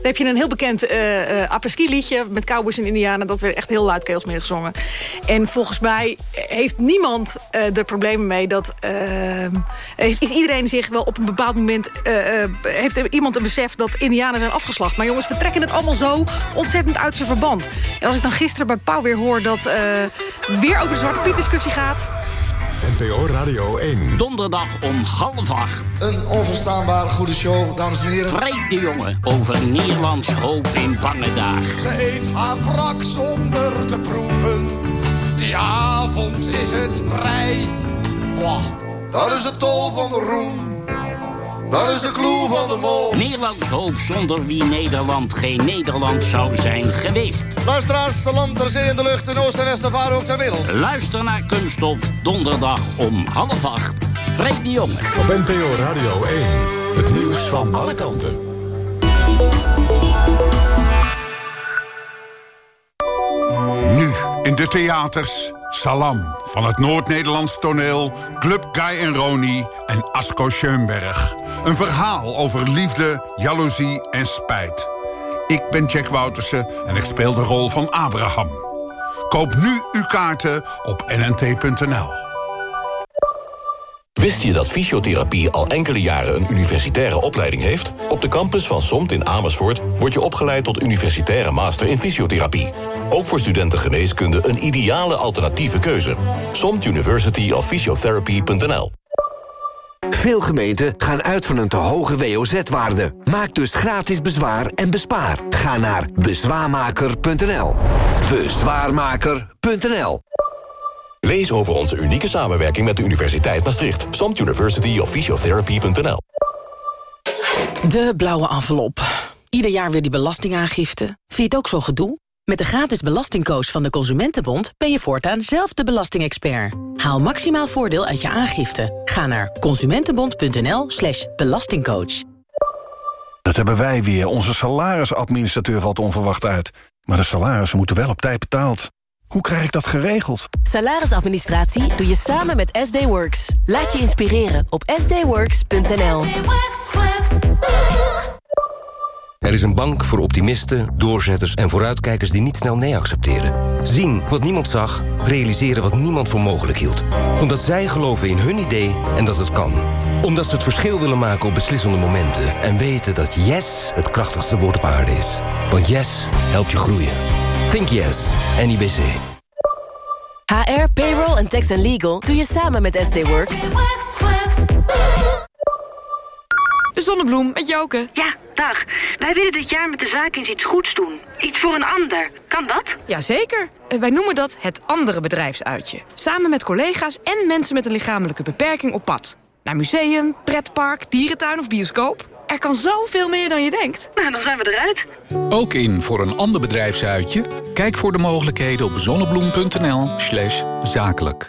heb je een heel bekend uh, uh ski liedje met cowboys en indianen. Dat werd echt heel luidkeels mee gezongen. En volgens mij heeft niemand er problemen mee. Dat, is, is, iedereen zich wel op een bepaald moment... heeft iemand een besef dat indianen zijn afgeslacht. Maar jongens, we trekken het allemaal zo ontzettend uit zijn verband. En als ik dan gisteren bij Pauw weer hoor dat weer over de Zwarte Piet discussie gaat... NPO Radio 1. Donderdag om half acht. Een onverstaanbare goede show, dames en heren. Freek de Jonge over Nederlands hoop in bange dagen. Ze eet haar brak zonder te proeven. Die avond is het brei. Dat is de tol van de roem. Dat is de clue van de mol. Nederlands hoop zonder wie Nederland geen Nederland zou zijn geweest. Luisteraars, de land, zee in de lucht, in oost en westen, varen ook ter wereld. Luister naar Kunststof, donderdag om half acht. Freek de Jonge. Op NPO Radio 1, het nieuws van alle kanten. Nu in de theaters Salam van het Noord-Nederlands toneel... Club Guy en Roni en Asko Schoenberg. Een verhaal over liefde, jaloezie en spijt. Ik ben Jack Woutersen en ik speel de rol van Abraham. Koop nu uw kaarten op nnt.nl. Wist je dat fysiotherapie al enkele jaren een universitaire opleiding heeft? Op de campus van SOMT in Amersfoort word je opgeleid tot universitaire master in fysiotherapie. Ook voor studenten geneeskunde een ideale alternatieve keuze. SOMT University of veel gemeenten gaan uit van een te hoge WOZ-waarde. Maak dus gratis bezwaar en bespaar. Ga naar bezwaarmaker.nl. Bezwaarmaker.nl Lees over onze unieke samenwerking met de Universiteit Maastricht. Samt University of Physiotherapy.nl De blauwe envelop. Ieder jaar weer die belastingaangifte. Vind je het ook zo gedoe? Met de gratis belastingcoach van de Consumentenbond ben je voortaan zelf de belastingexpert. Haal maximaal voordeel uit je aangifte. Ga naar consumentenbond.nl slash belastingcoach. Dat hebben wij weer. Onze salarisadministrateur valt onverwacht uit. Maar de salarissen moeten wel op tijd betaald. Hoe krijg ik dat geregeld? Salarisadministratie doe je samen met SD Works. Laat je inspireren op sdworks.nl. Er is een bank voor optimisten, doorzetters en vooruitkijkers die niet snel nee accepteren. Zien wat niemand zag, realiseren wat niemand voor mogelijk hield. Omdat zij geloven in hun idee en dat het kan. Omdat ze het verschil willen maken op beslissende momenten. En weten dat yes het krachtigste woord op aarde is. Want yes helpt je groeien. Think yes, NIBC. HR, payroll en tax and legal doe je samen met SD Works. De zonnebloem met Joken. Ja Dag, wij willen dit jaar met de zaak eens iets goeds doen. Iets voor een ander. Kan dat? Jazeker. Eh, wij noemen dat het andere bedrijfsuitje. Samen met collega's en mensen met een lichamelijke beperking op pad. Naar museum, pretpark, dierentuin of bioscoop. Er kan zoveel meer dan je denkt. Nou, dan zijn we eruit. Ook in voor een ander bedrijfsuitje? Kijk voor de mogelijkheden op zonnebloem.nl zakelijk.